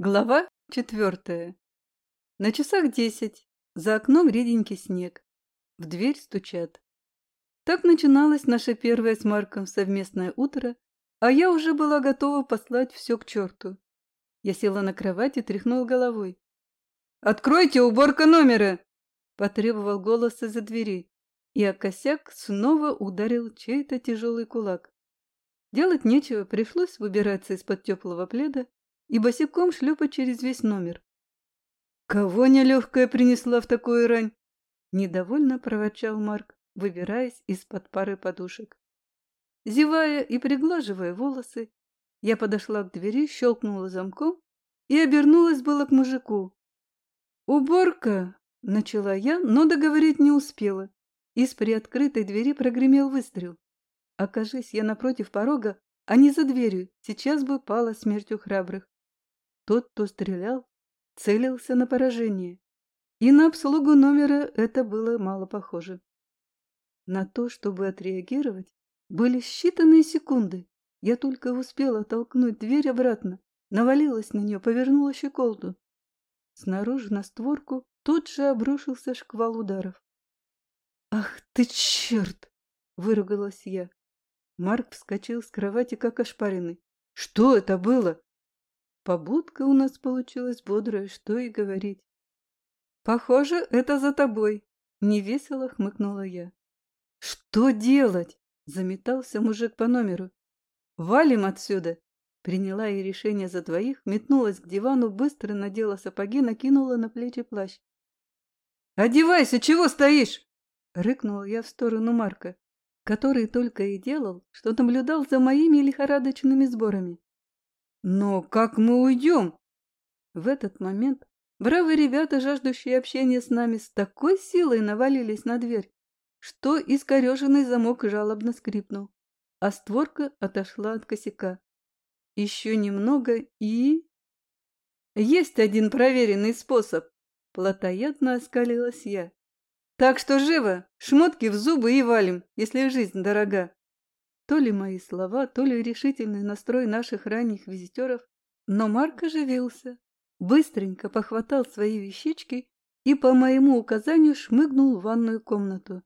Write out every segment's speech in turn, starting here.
Глава четвертая. На часах десять. За окном реденький снег. В дверь стучат. Так начиналось наше первое с Марком совместное утро, а я уже была готова послать все к черту. Я села на кровать и тряхнула головой. «Откройте, уборка номера!» – потребовал голос из-за двери, и о косяк снова ударил чей-то тяжелый кулак. Делать нечего, пришлось выбираться из-под теплого пледа и босиком шлепать через весь номер. «Кого нелегкая принесла в такую рань?» — недовольно проворчал Марк, выбираясь из-под пары подушек. Зевая и приглаживая волосы, я подошла к двери, щелкнула замком и обернулась было к мужику. «Уборка!» — начала я, но договорить не успела. Из приоткрытой двери прогремел выстрел. Окажись я напротив порога, а не за дверью, сейчас бы пала смертью храбрых. Тот, кто стрелял, целился на поражение. И на обслугу номера это было мало похоже. На то, чтобы отреагировать, были считанные секунды. Я только успела толкнуть дверь обратно, навалилась на нее, повернула щеколду. Снаружи на створку тут же обрушился шквал ударов. «Ах ты черт!» — выругалась я. Марк вскочил с кровати, как ошпаренный. «Что это было?» Побудка у нас получилась бодрая, что и говорить. «Похоже, это за тобой», — невесело хмыкнула я. «Что делать?» — заметался мужик по номеру. «Валим отсюда!» Приняла и решение за двоих, метнулась к дивану, быстро надела сапоги, накинула на плечи плащ. «Одевайся, чего стоишь?» — рыкнула я в сторону Марка, который только и делал, что наблюдал за моими лихорадочными сборами. Но как мы уйдем? В этот момент бравые ребята, жаждущие общения с нами, с такой силой навалились на дверь, что искореженный замок жалобно скрипнул, а створка отошла от косяка. Еще немного и... Есть один проверенный способ, плотоядно оскалилась я. Так что живо, шмотки в зубы и валим, если жизнь дорога. То ли мои слова, то ли решительный настрой наших ранних визитеров, но Марк оживился, быстренько похватал свои вещички и по моему указанию шмыгнул в ванную комнату.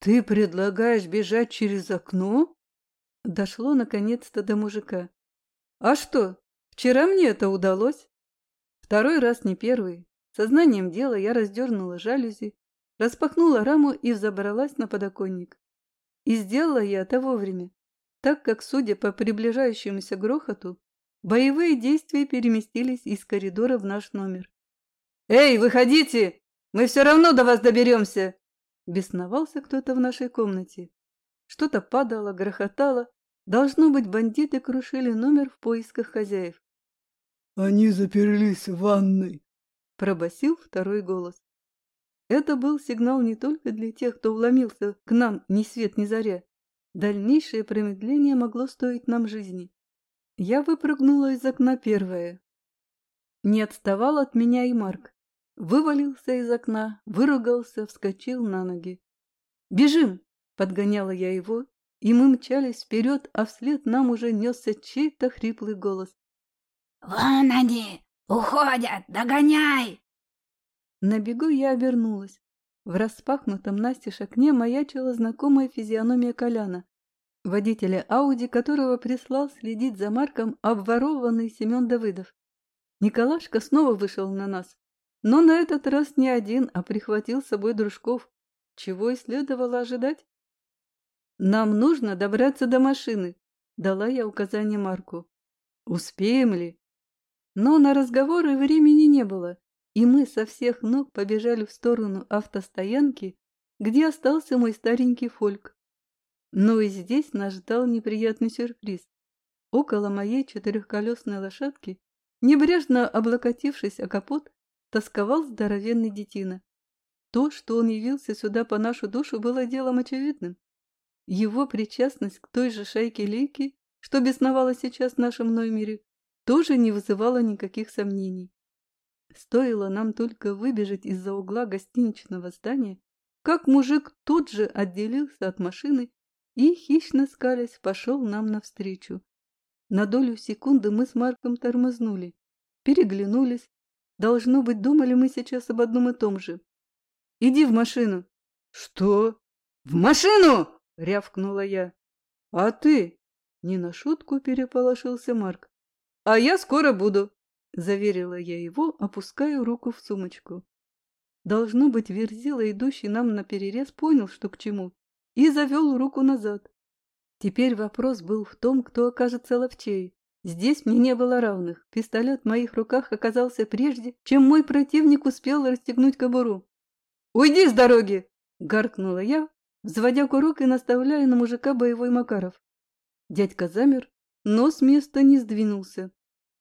«Ты предлагаешь бежать через окно?» Дошло наконец-то до мужика. «А что, вчера мне это удалось?» Второй раз не первый. Сознанием дела я раздернула жалюзи, распахнула раму и взобралась на подоконник. И сделала я это вовремя, так как, судя по приближающемуся грохоту, боевые действия переместились из коридора в наш номер. «Эй, выходите! Мы все равно до вас доберемся!» Бесновался кто-то в нашей комнате. Что-то падало, грохотало. Должно быть, бандиты крушили номер в поисках хозяев. «Они заперлись в ванной!» – пробасил второй голос. Это был сигнал не только для тех, кто вломился к нам ни свет ни заря. Дальнейшее промедление могло стоить нам жизни. Я выпрыгнула из окна первая. Не отставал от меня и Марк. Вывалился из окна, выругался, вскочил на ноги. «Бежим!» — подгоняла я его, и мы мчались вперед, а вслед нам уже несся чей-то хриплый голос. «Вон они! Уходят! Догоняй!» На бегу я обернулась. В распахнутом настежь окне маячила знакомая физиономия Коляна, водителя Ауди, которого прислал следить за Марком обворованный Семен Давыдов. Николашка снова вышел на нас, но на этот раз не один, а прихватил с собой дружков, чего и следовало ожидать. «Нам нужно добраться до машины», — дала я указание Марку. «Успеем ли?» Но на разговоры времени не было, и мы со всех ног побежали в сторону автостоянки, где остался мой старенький фольк. Но и здесь нас ждал неприятный сюрприз. Около моей четырехколесной лошадки, небрежно облокотившись о капот, тосковал здоровенный детина. То, что он явился сюда по нашу душу, было делом очевидным. Его причастность к той же шайке Лейки, что бесновала сейчас в нашем номере, тоже не вызывала никаких сомнений. Стоило нам только выбежать из-за угла гостиничного здания, как мужик тут же отделился от машины и, хищно скалясь, пошел нам навстречу. На долю секунды мы с Марком тормознули. переглянулись. Должно быть, думали мы сейчас об одном и том же. «Иди в машину!» «Что?» «В машину!» — рявкнула я. «А ты?» — не на шутку переполошился Марк. «А я скоро буду!» — заверила я его, опуская руку в сумочку. Должно быть, Верзила, идущий нам на перерез, понял, что к чему, и завел руку назад. Теперь вопрос был в том, кто окажется ловчей. Здесь мне не было равных. Пистолет в моих руках оказался прежде, чем мой противник успел расстегнуть кобуру. «Уйди с дороги!» — гаркнула я, взводя курок и наставляя на мужика боевой Макаров. Дядька замер, но с места не сдвинулся.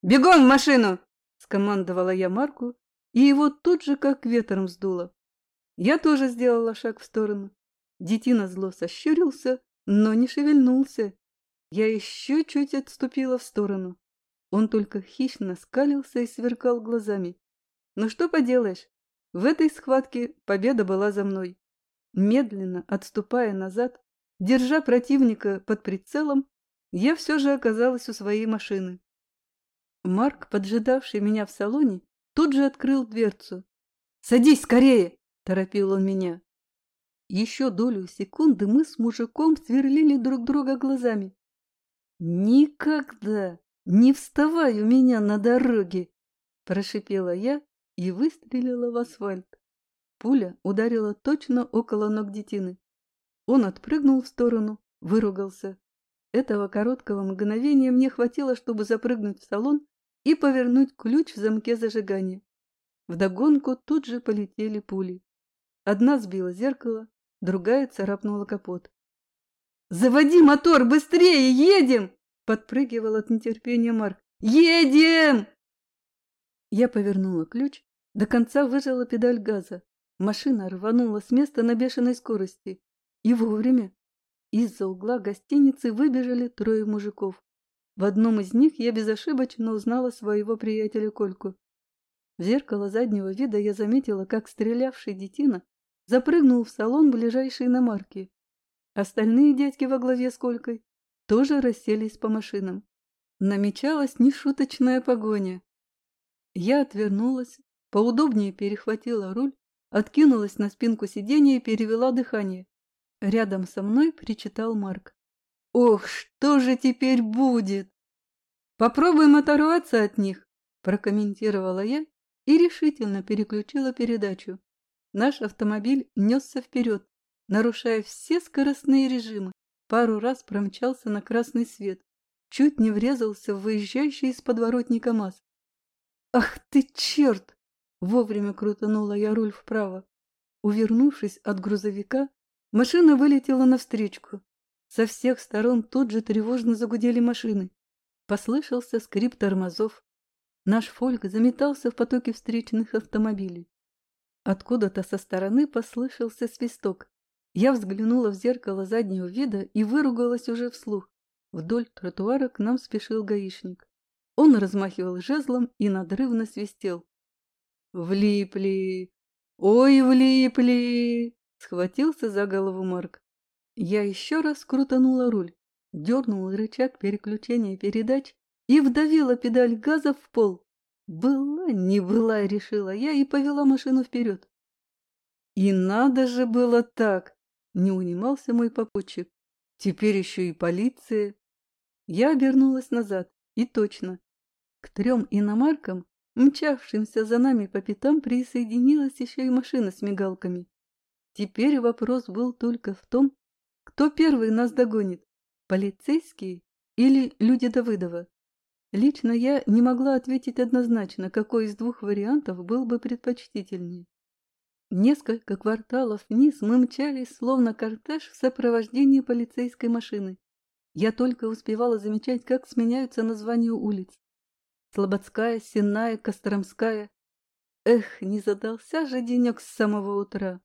«Бегом в машину!» — скомандовала я Марку, и его тут же как ветром сдуло. Я тоже сделала шаг в сторону. Детина зло сощурился, но не шевельнулся. Я еще чуть отступила в сторону. Он только хищно скалился и сверкал глазами. Но что поделаешь, в этой схватке победа была за мной. Медленно отступая назад, держа противника под прицелом, я все же оказалась у своей машины. Марк, поджидавший меня в салоне, тут же открыл дверцу. «Садись скорее!» – торопил он меня. Еще долю секунды мы с мужиком сверлили друг друга глазами. «Никогда не вставай у меня на дороге!» – прошипела я и выстрелила в асфальт. Пуля ударила точно около ног детины. Он отпрыгнул в сторону, выругался. Этого короткого мгновения мне хватило, чтобы запрыгнуть в салон и повернуть ключ в замке зажигания. Вдогонку тут же полетели пули. Одна сбила зеркало, другая царапнула капот. «Заводи мотор, быстрее, едем!» подпрыгивал от нетерпения Марк. «Едем!» Я повернула ключ, до конца выжала педаль газа. Машина рванула с места на бешеной скорости. И вовремя. Из-за угла гостиницы выбежали трое мужиков. В одном из них я безошибочно узнала своего приятеля Кольку. В зеркало заднего вида я заметила, как стрелявший детина запрыгнул в салон ближайшей иномарки. Остальные дядьки во главе с Колькой тоже расселись по машинам. Намечалась нешуточная погоня. Я отвернулась, поудобнее перехватила руль Откинулась на спинку сиденья и перевела дыхание. Рядом со мной причитал Марк. «Ох, что же теперь будет?» «Попробуем оторваться от них», – прокомментировала я и решительно переключила передачу. Наш автомобиль несся вперед, нарушая все скоростные режимы. Пару раз промчался на красный свет, чуть не врезался в выезжающий из подворотни КамАЗ. «Ах ты черт!» Вовремя крутанула я руль вправо. Увернувшись от грузовика, машина вылетела навстречку. Со всех сторон тут же тревожно загудели машины. Послышался скрип тормозов. Наш фольк заметался в потоке встречных автомобилей. Откуда-то со стороны послышался свисток. Я взглянула в зеркало заднего вида и выругалась уже вслух. Вдоль тротуара к нам спешил гаишник. Он размахивал жезлом и надрывно свистел. «Влипли! Ой, влипли!» — схватился за голову Марк. Я еще раз крутанула руль, дернула рычаг переключения передач и вдавила педаль газа в пол. Была, не была, решила я и повела машину вперед. И надо же было так, не унимался мой попутчик. Теперь еще и полиция. Я обернулась назад, и точно. К трем иномаркам Мчавшимся за нами по пятам присоединилась еще и машина с мигалками. Теперь вопрос был только в том, кто первый нас догонит, полицейские или люди Давыдова. Лично я не могла ответить однозначно, какой из двух вариантов был бы предпочтительнее. Несколько кварталов вниз мы мчались, словно кортеж в сопровождении полицейской машины. Я только успевала замечать, как сменяются названия улиц. Слободская, Сенная, Костромская. Эх, не задался же денек с самого утра.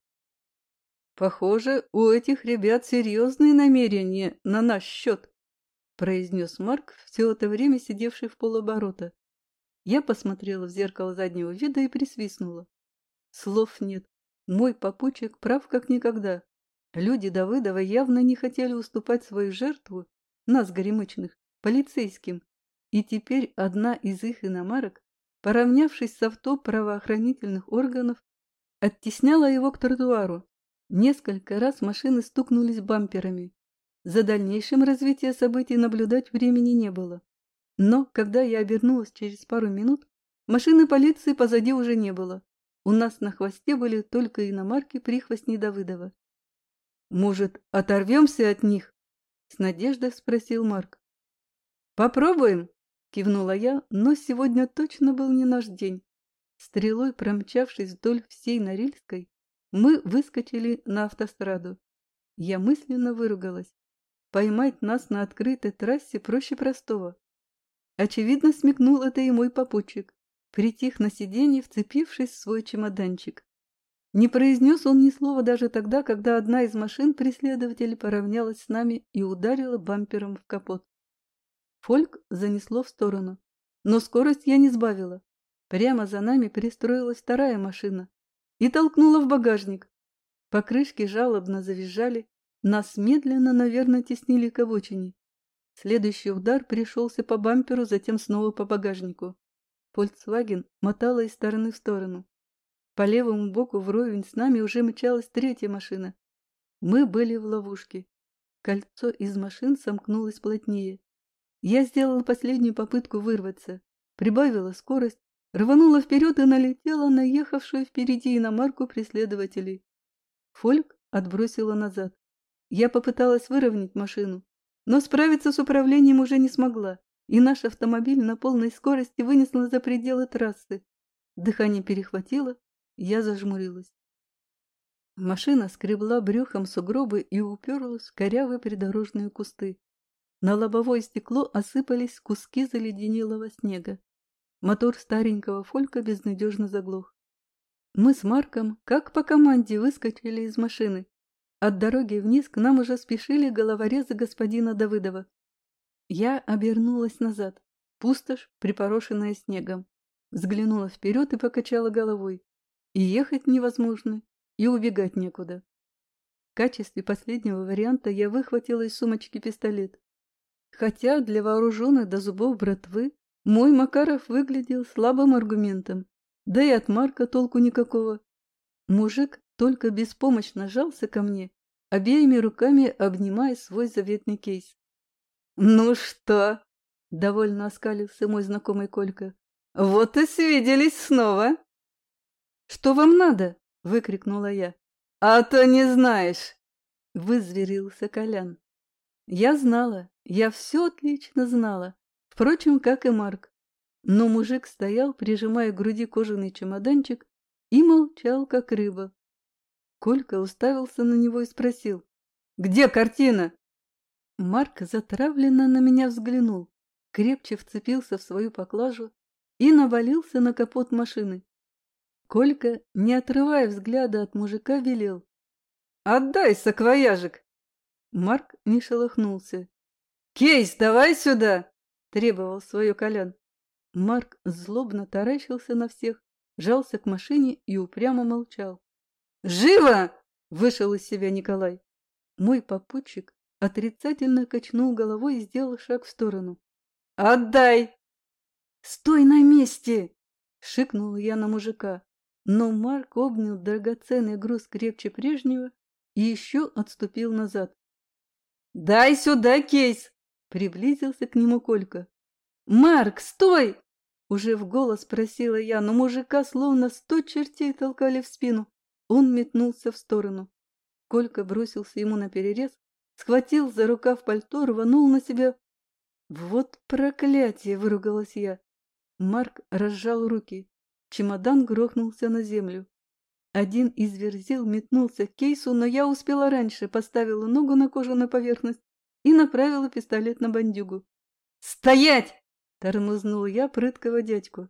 Похоже, у этих ребят серьезные намерения на наш счет, произнес Марк, все это время сидевший в полоборота. Я посмотрела в зеркало заднего вида и присвистнула. Слов нет. Мой попутчик прав как никогда. Люди Давыдова явно не хотели уступать свою жертву, нас, горемычных, полицейским, и теперь одна из их иномарок поравнявшись с авто правоохранительных органов, оттесняла его к тротуару. Несколько раз машины стукнулись бамперами. За дальнейшим развитием событий наблюдать времени не было. Но, когда я обернулась через пару минут, машины полиции позади уже не было. У нас на хвосте были только иномарки прихвостней Давыдова. «Может, оторвемся от них?» — с надеждой спросил Марк. «Попробуем», — кивнула я, но сегодня точно был не наш день. Стрелой промчавшись вдоль всей Норильской, мы выскочили на автостраду. Я мысленно выругалась. Поймать нас на открытой трассе проще простого. Очевидно, смекнул это и мой попутчик притих на сиденье, вцепившись в свой чемоданчик. Не произнес он ни слова даже тогда, когда одна из машин преследователей поравнялась с нами и ударила бампером в капот. Фольк занесло в сторону, но скорость я не сбавила. Прямо за нами перестроилась вторая машина и толкнула в багажник. Покрышки жалобно завизжали, нас медленно, наверное, теснили к обочине. Следующий удар пришелся по бамперу, затем снова по багажнику. Фольксваген мотала из стороны в сторону. По левому боку вровень с нами уже мчалась третья машина. Мы были в ловушке. Кольцо из машин сомкнулось плотнее. Я сделала последнюю попытку вырваться, прибавила скорость, рванула вперед и налетела на ехавшую впереди иномарку преследователей. Фольк отбросила назад. Я попыталась выровнять машину, но справиться с управлением уже не смогла и наш автомобиль на полной скорости вынесло за пределы трассы. Дыхание перехватило, я зажмурилась. Машина скребла брюхом сугробы и уперлась в корявые придорожные кусты. На лобовое стекло осыпались куски заледенелого снега. Мотор старенького фолька безнадежно заглох. Мы с Марком, как по команде, выскочили из машины. От дороги вниз к нам уже спешили головорезы господина Давыдова. Я обернулась назад. Пустошь, припорошенная снегом. Взглянула вперед и покачала головой. И ехать невозможно, и убегать некуда. В качестве последнего варианта я выхватила из сумочки пистолет. Хотя для вооруженных до зубов братвы мой Макаров выглядел слабым аргументом, да и от Марка толку никакого. Мужик только беспомощно жался ко мне, обеими руками обнимая свой заветный кейс. «Ну что?» — довольно оскалился мой знакомый Колька. «Вот и свиделись снова!» «Что вам надо?» — выкрикнула я. «А то не знаешь!» — вызверился Колян. Я знала, я все отлично знала, впрочем, как и Марк. Но мужик стоял, прижимая к груди кожаный чемоданчик, и молчал, как рыба. Колька уставился на него и спросил. «Где картина?» Марк затравленно на меня взглянул, крепче вцепился в свою поклажу и навалился на капот машины. Колька, не отрывая взгляда от мужика, велел. «Отдай саквояжик!» Марк не шелохнулся. «Кейс, давай сюда!» – требовал свое Колян. Марк злобно таращился на всех, жался к машине и упрямо молчал. «Живо!» – вышел из себя Николай. Мой попутчик отрицательно качнул головой и сделал шаг в сторону. «Отдай!» «Стой на месте!» — шикнула я на мужика. Но Марк обнял драгоценный груз крепче прежнего и еще отступил назад. «Дай сюда кейс!» — приблизился к нему Колька. «Марк, стой!» — уже в голос просила я, но мужика словно сто чертей толкали в спину. Он метнулся в сторону. Колька бросился ему на перерез, схватил за рукав пальто, рванул на себя. «Вот проклятие!» — выругалась я. Марк разжал руки. Чемодан грохнулся на землю. Один из верзил метнулся к кейсу, но я успела раньше, поставила ногу на кожаную поверхность и направила пистолет на бандюгу. «Стоять!» — тормознул я прыткого дядьку.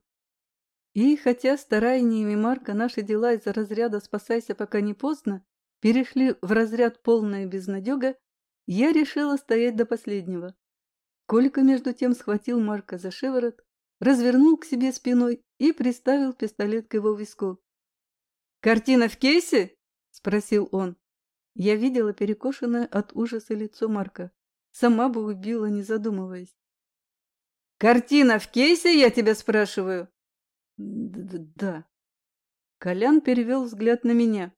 И хотя стараниями Марка наши дела из-за разряда «спасайся, пока не поздно» перешли в разряд «полная безнадега», я решила стоять до последнего. Колька, между тем, схватил Марка за шиворот, развернул к себе спиной и приставил пистолет к его виску. «Картина в кейсе?» — спросил он. Я видела перекошенное от ужаса лицо Марка. Сама бы убила, не задумываясь. «Картина в кейсе, я тебя спрашиваю?» Да. Колян перевел взгляд на меня.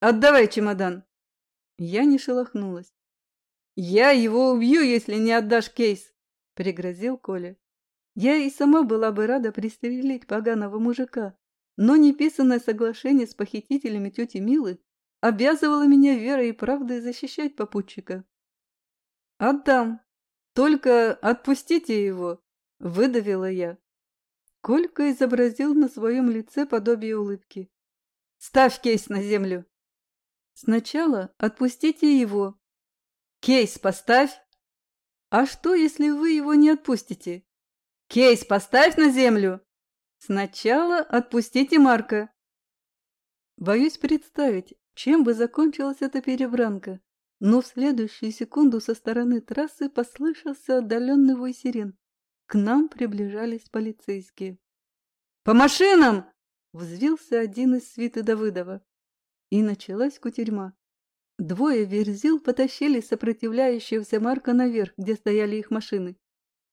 Отдавай чемодан. Я не шелохнулась. Я его убью, если не отдашь кейс, пригрозил Коля. Я и сама была бы рада пристрелить поганого мужика, но неписанное соглашение с похитителями тети Милы обязывало меня верой и правдой защищать попутчика. «Отдам. Только отпустите его», — выдавила я. Колька изобразил на своем лице подобие улыбки. «Ставь кейс на землю!» «Сначала отпустите его». «Кейс поставь!» «А что, если вы его не отпустите?» «Кейс поставь на землю!» «Сначала отпустите Марка!» Боюсь представить, чем бы закончилась эта перебранка, но в следующую секунду со стороны трассы послышался отдаленный вой сирен. К нам приближались полицейские. «По машинам!» — взвился один из свиты Давыдова. И началась кутерьма. Двое верзил потащили сопротивляющегося Марка наверх, где стояли их машины.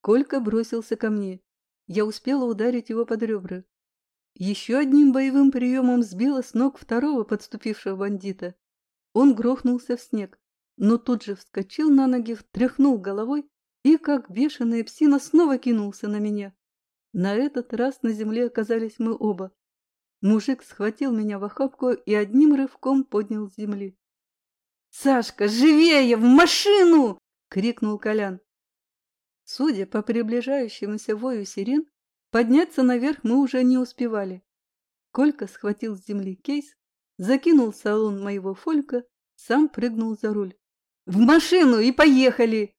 Колька бросился ко мне. Я успела ударить его под ребра. Еще одним боевым приемом сбила с ног второго подступившего бандита. Он грохнулся в снег, но тут же вскочил на ноги, тряхнул головой и, как бешеная псина, снова кинулся на меня. На этот раз на земле оказались мы оба. Мужик схватил меня в охапку и одним рывком поднял с земли. «Сашка, живее, в машину!» — крикнул Колян. Судя по приближающемуся вою сирен, Подняться наверх мы уже не успевали. Колька схватил с земли кейс, закинул салон моего фолька, сам прыгнул за руль. «В машину и поехали!»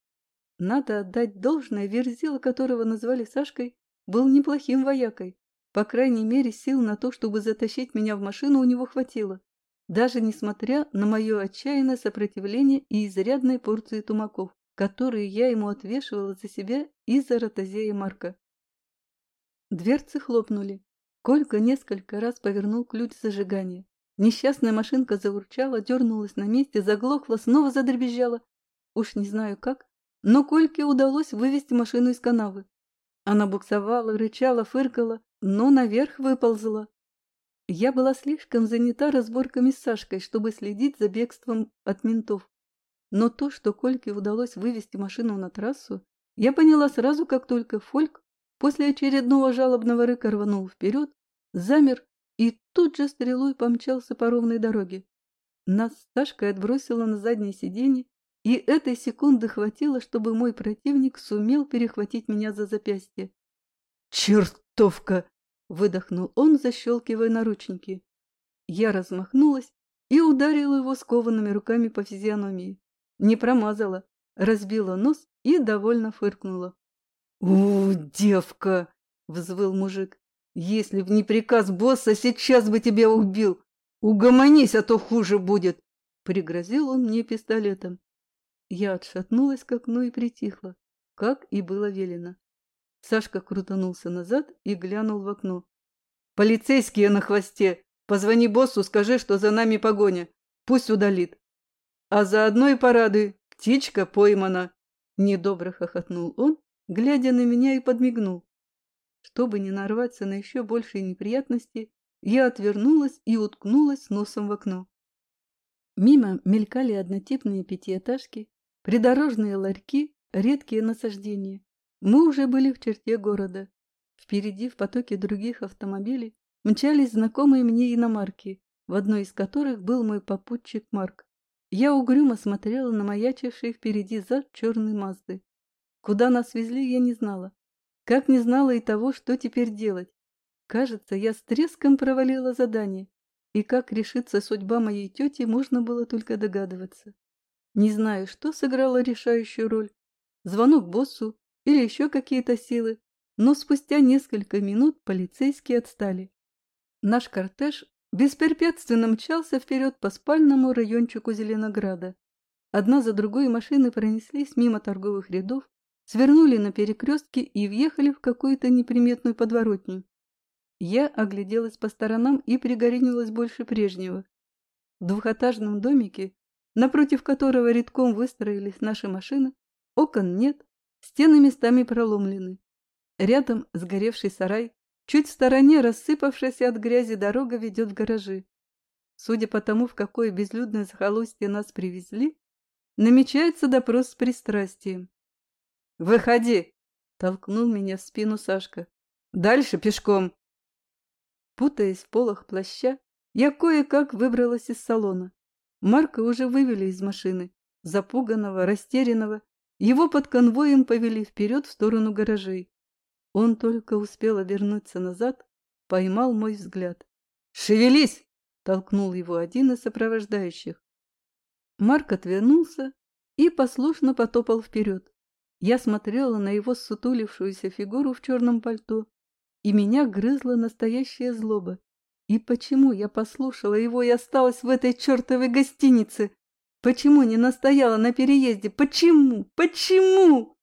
Надо отдать должное, верзила которого назвали Сашкой, был неплохим воякой. По крайней мере, сил на то, чтобы затащить меня в машину, у него хватило. Даже несмотря на мое отчаянное сопротивление и изрядные порции тумаков, которые я ему отвешивала за себя из-за ротозея Марка. Дверцы хлопнули. Колька несколько раз повернул ключ зажигания. Несчастная машинка заурчала, дернулась на месте, заглохла, снова задребезжала. Уж не знаю как, но Кольке удалось вывести машину из канавы. Она буксовала, рычала, фыркала, но наверх выползла. Я была слишком занята разборками с Сашкой, чтобы следить за бегством от ментов. Но то, что Кольке удалось вывести машину на трассу, я поняла сразу, как только Фольк После очередного жалобного рыка рванул вперед, замер и тут же стрелой помчался по ровной дороге. Нас с Сашкой отбросило на заднее сиденье, и этой секунды хватило, чтобы мой противник сумел перехватить меня за запястье. «Чертовка!» — выдохнул он, защелкивая наручники. Я размахнулась и ударила его скованными руками по физиономии. Не промазала, разбила нос и довольно фыркнула. «У, девка!» — взвыл мужик. «Если б не приказ босса, сейчас бы тебя убил! Угомонись, а то хуже будет!» Пригрозил он мне пистолетом. Я отшатнулась к окну и притихла, как и было велено. Сашка крутанулся назад и глянул в окно. «Полицейские на хвосте! Позвони боссу, скажи, что за нами погоня. Пусть удалит. А заодно и порадуй, птичка поймана!» Недобро хохотнул он глядя на меня и подмигнул. Чтобы не нарваться на еще большие неприятности, я отвернулась и уткнулась носом в окно. Мимо мелькали однотипные пятиэтажки, придорожные ларьки, редкие насаждения. Мы уже были в черте города. Впереди в потоке других автомобилей мчались знакомые мне иномарки, в одной из которых был мой попутчик Марк. Я угрюмо смотрела на маячивший впереди зад черной Мазды. Куда нас везли, я не знала. Как не знала и того, что теперь делать. Кажется, я с треском провалила задание. И как решится судьба моей тети, можно было только догадываться. Не знаю, что сыграло решающую роль. Звонок боссу или еще какие-то силы. Но спустя несколько минут полицейские отстали. Наш кортеж бесперепятственно мчался вперед по спальному райончику Зеленограда. Одна за другой машины пронеслись мимо торговых рядов, свернули на перекрестке и въехали в какую-то неприметную подворотню. Я огляделась по сторонам и пригорюнилась больше прежнего. В двухэтажном домике, напротив которого редком выстроились наши машины, окон нет, стены местами проломлены. Рядом сгоревший сарай, Чуть в стороне, рассыпавшаяся от грязи, дорога ведет в гаражи. Судя по тому, в какое безлюдное захолустье нас привезли, намечается допрос с пристрастием. «Выходи!» — толкнул меня в спину Сашка. «Дальше пешком!» Путаясь в полах плаща, я кое-как выбралась из салона. Марка уже вывели из машины, запуганного, растерянного. Его под конвоем повели вперед в сторону гаражей. Он только успел обернуться назад, поймал мой взгляд. «Шевелись!» — толкнул его один из сопровождающих. Марк отвернулся и послушно потопал вперед. Я смотрела на его сутулившуюся фигуру в черном пальто, и меня грызла настоящая злоба. И почему я послушала его и осталась в этой чертовой гостинице? Почему не настояла на переезде? Почему? Почему?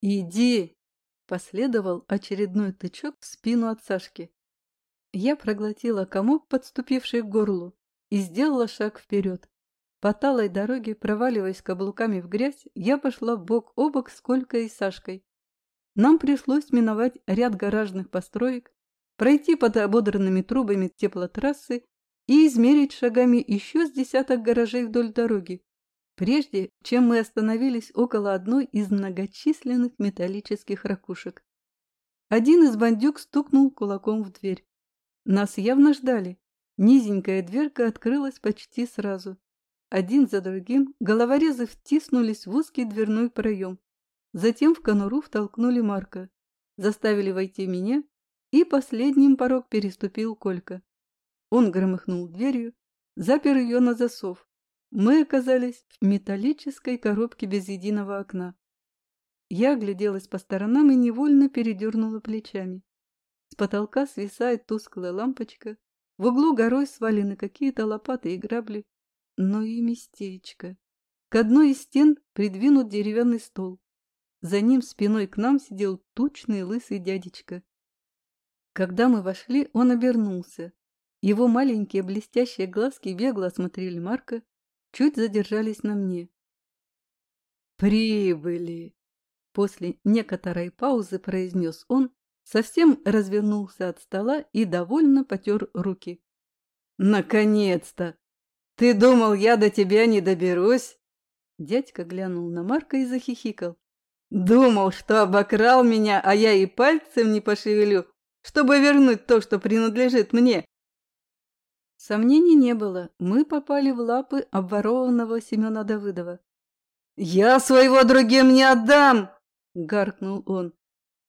«Иди!» – последовал очередной тычок в спину от Сашки. Я проглотила комок, подступивший к горлу, и сделала шаг вперед. По талой дороге, проваливаясь каблуками в грязь, я пошла бок о бок с Колькой и Сашкой. Нам пришлось миновать ряд гаражных построек, пройти под ободранными трубами теплотрассы и измерить шагами еще с десяток гаражей вдоль дороги, прежде чем мы остановились около одной из многочисленных металлических ракушек. Один из бандюк стукнул кулаком в дверь. Нас явно ждали. Низенькая дверка открылась почти сразу. Один за другим головорезы втиснулись в узкий дверной проем. Затем в конуру втолкнули Марка, заставили войти меня и последним порог переступил Колька. Он громыхнул дверью, запер ее на засов. Мы оказались в металлической коробке без единого окна. Я огляделась по сторонам и невольно передернула плечами. С потолка свисает тусклая лампочка, в углу горой свалены какие-то лопаты и грабли, но и местечко. К одной из стен придвинут деревянный стол. За ним спиной к нам сидел тучный лысый дядечка когда мы вошли, он обернулся. Его маленькие блестящие глазки бегло осмотрели Марка, чуть задержались на мне. «Прибыли!» После некоторой паузы произнес он, совсем развернулся от стола и довольно потер руки. «Наконец-то! Ты думал, я до тебя не доберусь?» Дядька глянул на Марка и захихикал. «Думал, что обокрал меня, а я и пальцем не пошевелю, чтобы вернуть то, что принадлежит мне. Сомнений не было. Мы попали в лапы обворованного Семена Давыдова. «Я своего другим не отдам!» — гаркнул он.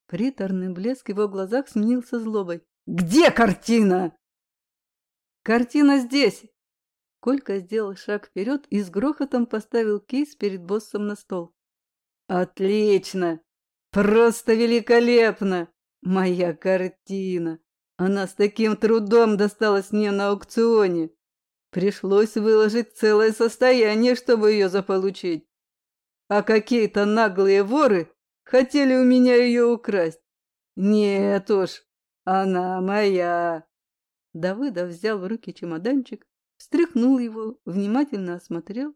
Приторный блеск его глазах сменился злобой. «Где картина?» «Картина здесь!» Колька сделал шаг вперед и с грохотом поставил кейс перед боссом на стол. «Отлично! Просто великолепно! Моя картина! Она с таким трудом досталась мне на аукционе. Пришлось выложить целое состояние, чтобы ее заполучить. А какие-то наглые воры хотели у меня ее украсть. Нет уж, она моя. Давыдов взял в руки чемоданчик, встряхнул его, внимательно осмотрел,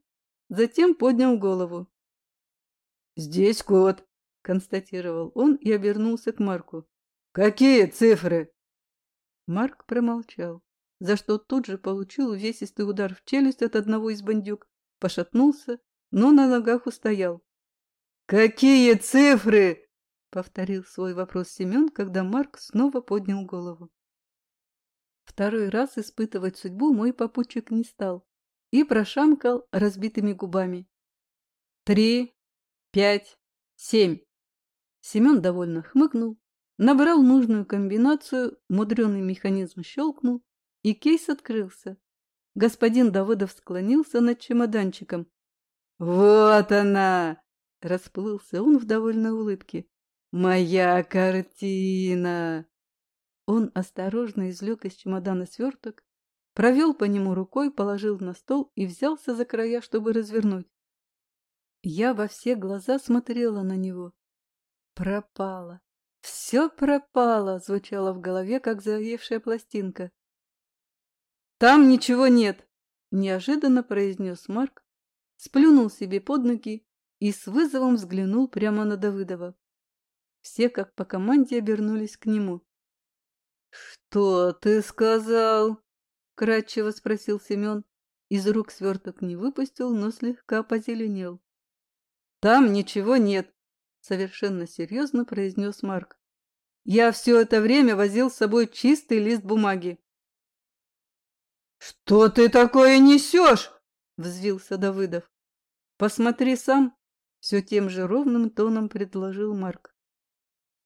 затем поднял голову. «Здесь код», — констатировал он и обернулся к Марку. «Какие цифры?» Марк промолчал, за что тут же получил увесистый удар в челюсть от одного из бандюк, пошатнулся, но на ногах устоял. «Какие цифры?» — повторил свой вопрос Семен, когда Марк снова поднял голову. Второй раз испытывать судьбу мой попутчик не стал и прошамкал разбитыми губами. «Три, пять, семь». Семен довольно хмыкнул, Набрал нужную комбинацию, мудреный механизм щелкнул, и кейс открылся. Господин Давыдов склонился над чемоданчиком. «Вот она!» — расплылся он в довольной улыбке. «Моя картина!» Он осторожно извлек из чемодана сверток, провел по нему рукой, положил на стол и взялся за края, чтобы развернуть. Я во все глаза смотрела на него. Пропала. «Все пропало!» — звучало в голове, как заевшая пластинка. «Там ничего нет!» — неожиданно произнес Марк, сплюнул себе под ноги и с вызовом взглянул прямо на Давыдова. Все, как по команде, обернулись к нему. «Что ты сказал?» — кратчево спросил Семен. Из рук сверток не выпустил, но слегка позеленел. «Там ничего нет», — совершенно серьезно произнес Марк. «Я все это время возил с собой чистый лист бумаги». «Что ты такое несешь?» — взвился Давыдов. «Посмотри сам», — все тем же ровным тоном предложил Марк.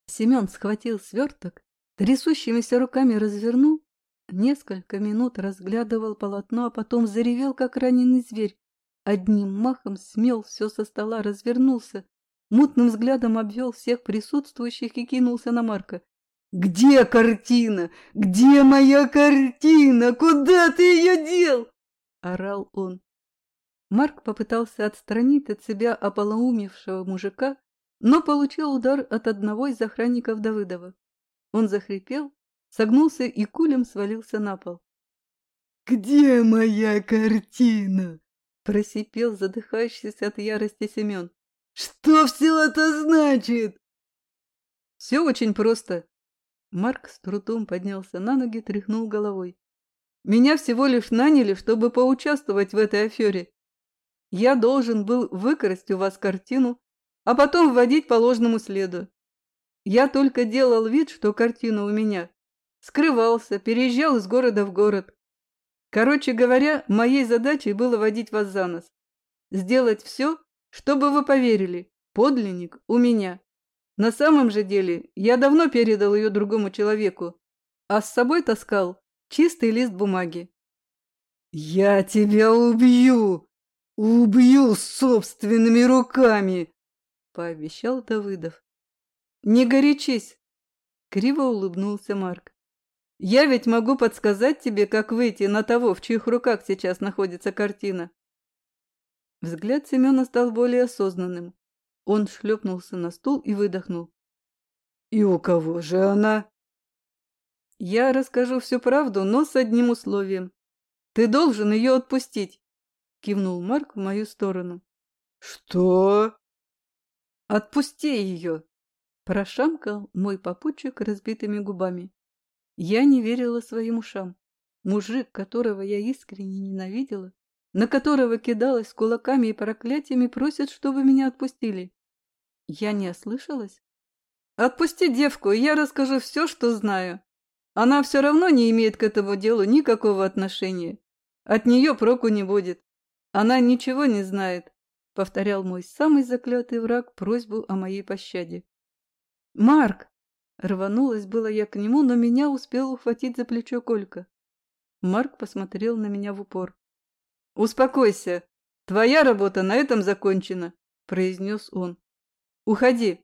Семен схватил сверток, трясущимися руками развернул, несколько минут разглядывал полотно, а потом заревел, как раненый зверь. Одним махом смел все со стола, развернулся, мутным взглядом обвел всех присутствующих и кинулся на Марка. «Где картина? Где моя картина? Куда ты ее дел?» — орал он. Марк попытался отстранить от себя ополоумевшего мужика, но получил удар от одного из охранников Давыдова. Он захрипел, согнулся и кулем свалился на пол. «Где моя картина?» – просипел задыхающийся от ярости Семен. «Что все это значит?» «Все очень просто». Марк с трудом поднялся на ноги, тряхнул головой. «Меня всего лишь наняли, чтобы поучаствовать в этой афере. Я должен был выкрасть у вас картину, а потом вводить по ложному следу. Я только делал вид, что картина у меня. Скрывался, переезжал из города в город. Короче говоря, моей задачей было водить вас за нос. Сделать все, чтобы вы поверили, подлинник у меня. На самом же деле, я давно передал ее другому человеку, а с собой таскал чистый лист бумаги. «Я тебя убью! Убью собственными руками!» – пообещал Давыдов. «Не горячись!» — криво улыбнулся Марк. «Я ведь могу подсказать тебе, как выйти на того, в чьих руках сейчас находится картина». Взгляд Семена стал более осознанным. Он шлепнулся на стул и выдохнул. «И у кого же она?» «Я расскажу всю правду, но с одним условием. Ты должен ее отпустить», — кивнул Марк в мою сторону. «Что?» «Отпусти ее!» Прошамкал мой попутчик разбитыми губами. Я не верила своим ушам. Мужик, которого я искренне ненавидела, на которого кидалась кулаками и проклятиями, просит, чтобы меня отпустили. Я не ослышалась? Отпусти девку, и я расскажу все, что знаю. Она все равно не имеет к этому делу никакого отношения. От нее проку не будет. Она ничего не знает, — повторял мой самый заклятый враг просьбу о моей пощаде. «Марк!» Рванулась было я к нему, но меня успел ухватить за плечо Колька. Марк посмотрел на меня в упор. «Успокойся! Твоя работа на этом закончена!» – произнес он. «Уходи!»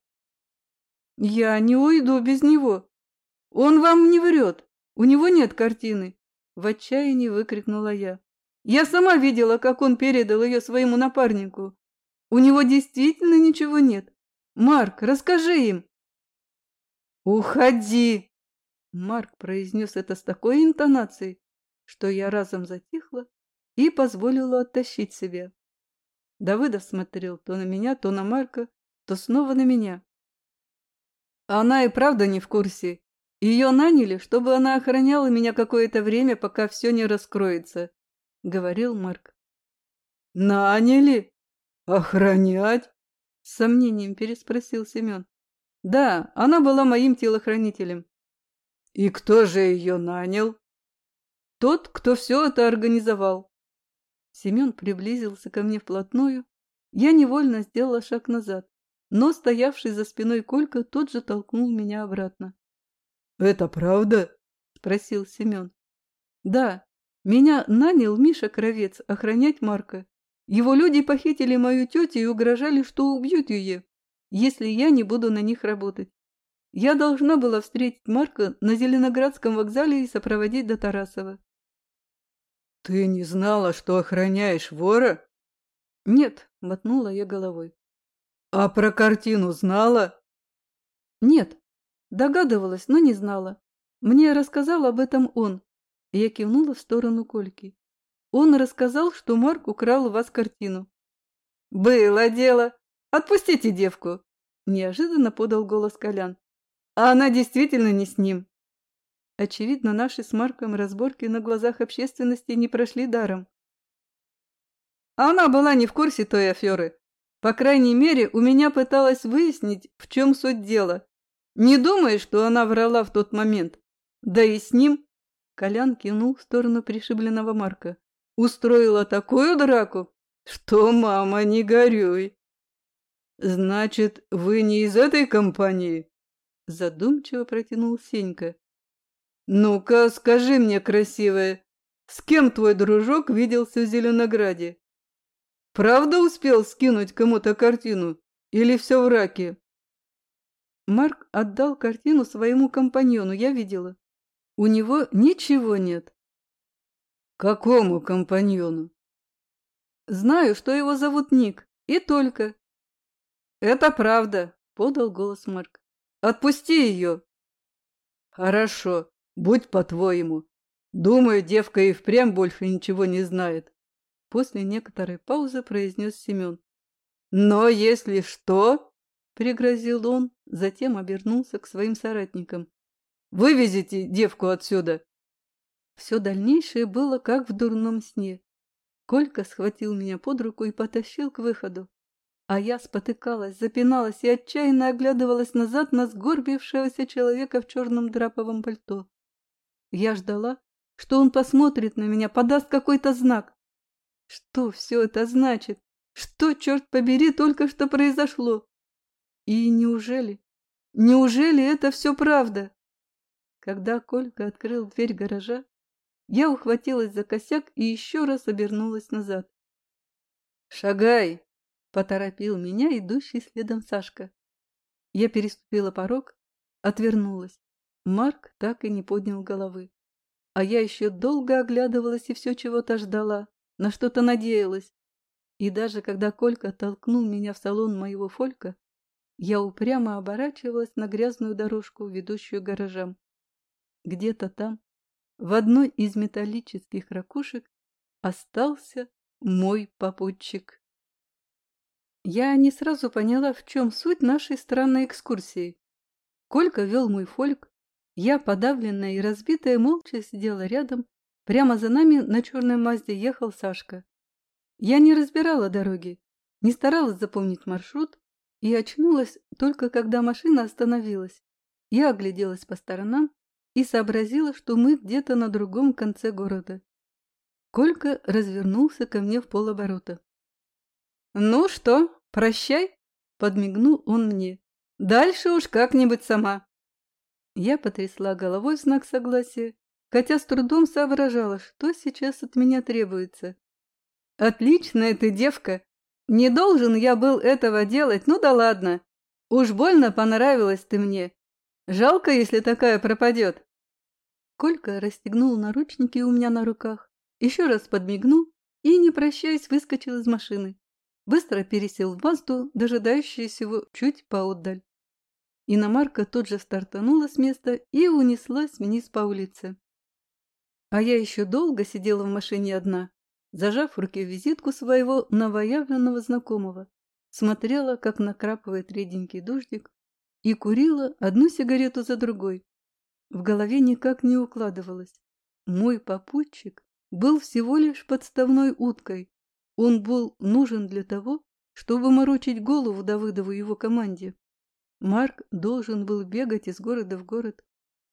«Я не уйду без него! Он вам не врет! У него нет картины!» В отчаянии выкрикнула я. «Я сама видела, как он передал ее своему напарнику. У него действительно ничего нет. Марк, расскажи им!» «Уходи!» Марк произнес это с такой интонацией, что я разом затихла и позволила оттащить себя. Давыдов смотрел то на меня, то на Марка, то снова на меня. Она и правда не в курсе. Ее наняли, чтобы она охраняла меня какое-то время, пока все не раскроется, — говорил Марк. «Наняли? Охранять?» — с сомнением переспросил Семен. Да, она была моим телохранителем. И кто же ее нанял? Тот, кто все это организовал. Семен приблизился ко мне вплотную. Я невольно сделала шаг назад, но стоявший за спиной Колька тот же толкнул меня обратно. «Это правда?» – спросил Семен. «Да, меня нанял Миша Кровец охранять Марка. Его люди похитили мою тетю и угрожали, что убьют ее если я не буду на них работать. Я должна была встретить Марка на Зеленоградском вокзале и сопроводить до Тарасова. «Ты не знала, что охраняешь вора?» «Нет», — мотнула я головой. «А про картину знала?» «Нет, догадывалась, но не знала. Мне рассказал об этом он». Я кивнула в сторону Кольки. «Он рассказал, что Марк украл у вас картину». «Было дело!» Отпустите девку!» Неожиданно подал голос Колян. «А она действительно не с ним!» очевидно, наши с Марком разборки на глазах общественности не прошли даром. Она была не в курсе той аферы. По крайней мере, у меня пыталась выяснить, в чем суть дела. Не думай, что она врала в тот момент. Да и с ним, Колян кинул в сторону пришибленного Марка, устроила такую драку, что, мама, не горюй. Значит, вы не из этой компании? Задумчиво протянул Сенька. Ну-ка, скажи мне, красивая, с кем твой дружок виделся в Зеленограде? Правда успел скинуть кому-то картину? Или все в раке? Марк отдал картину своему компаньону, я видела. У него ничего нет. Какому компаньону? Знаю, что его зовут Ник, и только. Это правда, подал голос Марк. Отпусти ее. Хорошо, будь по-твоему. Думаю, девка и впрямь больше ничего не знает. После некоторой паузы произнес Семен. «Но если что...» — пригрозил он, затем обернулся к своим соратникам. «Вывезите девку отсюда!» Все дальнейшее было как в дурном сне. Колька схватил меня под руку и потащил к выходу. А я спотыкалась, запиналась и отчаянно оглядывалась назад на сгорбившегося человека в черном драповом пальто. Я ждала, что он посмотрит на меня, подаст какой-то знак. Что все это значит? Что, черт побери, только что произошло? И неужели, неужели это все правда? Когда Колька открыл дверь гаража, я ухватилась за косяк и еще раз обернулась назад. «Шагай!» — поторопил меня идущий следом Сашка. Я переступила порог, отвернулась. Марк так и не поднял головы. А я еще долго оглядывалась и все чего-то ждала на что-то надеялась. И даже когда Колька толкнул меня в салон моего фолька, я упрямо оборачивалась на грязную дорожку, ведущую к гаражам. Где-то там, в одной из металлических ракушек, остался мой попутчик. Я не сразу поняла, в чем суть нашей странной экскурсии. Колька вел мой фольк, я, подавленная и разбитая, молча сидела рядом Прямо за нами на черной Мазде ехал Сашка. Я не разбирала дороги, не старалась запомнить маршрут и очнулась только когда машина остановилась. Я огляделась по сторонам и сообразила, что мы где-то на другом конце города. Колька развернулся ко мне в полоборота. «Ну что, прощай?» — подмигнул он мне. «Дальше уж как-нибудь сама». Я потрясла головой в знак согласия хотя с трудом соображала, что сейчас от меня требуется. «Отличная ты девка! Не должен я был этого делать, ну да ладно. Уж больно понравилась ты мне. Жалко, если такая пропадет». Колька расстегнул наручники у меня на руках, еще раз подмигнул и, не прощаясь, выскочил из машины. Быстро пересел в Мазду, дожидающуюся его чуть поотдаль. Иномарка тут же стартанула с места и унеслась вниз по улице. А я еще долго сидела в машине одна, зажав в руке визитку своего новоявленного знакомого, смотрела, как накрапывает реденький дождик, и курила одну сигарету за другой. В голове никак не укладывалось. Мой попутчик был всего лишь подставной уткой. Он был нужен для того, чтобы морочить голову Давыдову и его команде. Марк должен был бегать из города в город,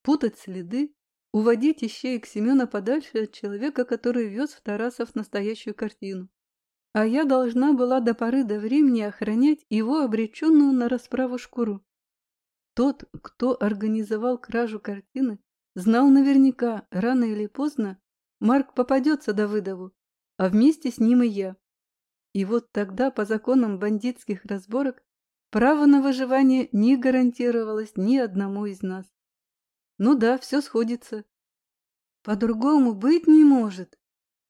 путать следы уводить ищеек Семена подальше от человека, который вез в Тарасов настоящую картину. А я должна была до поры до времени охранять его обреченную на расправу шкуру. Тот, кто организовал кражу картины, знал наверняка, рано или поздно, Марк попадется Давыдову, а вместе с ним и я. И вот тогда, по законам бандитских разборок, право на выживание не гарантировалось ни одному из нас. Ну да, все сходится. По-другому быть не может.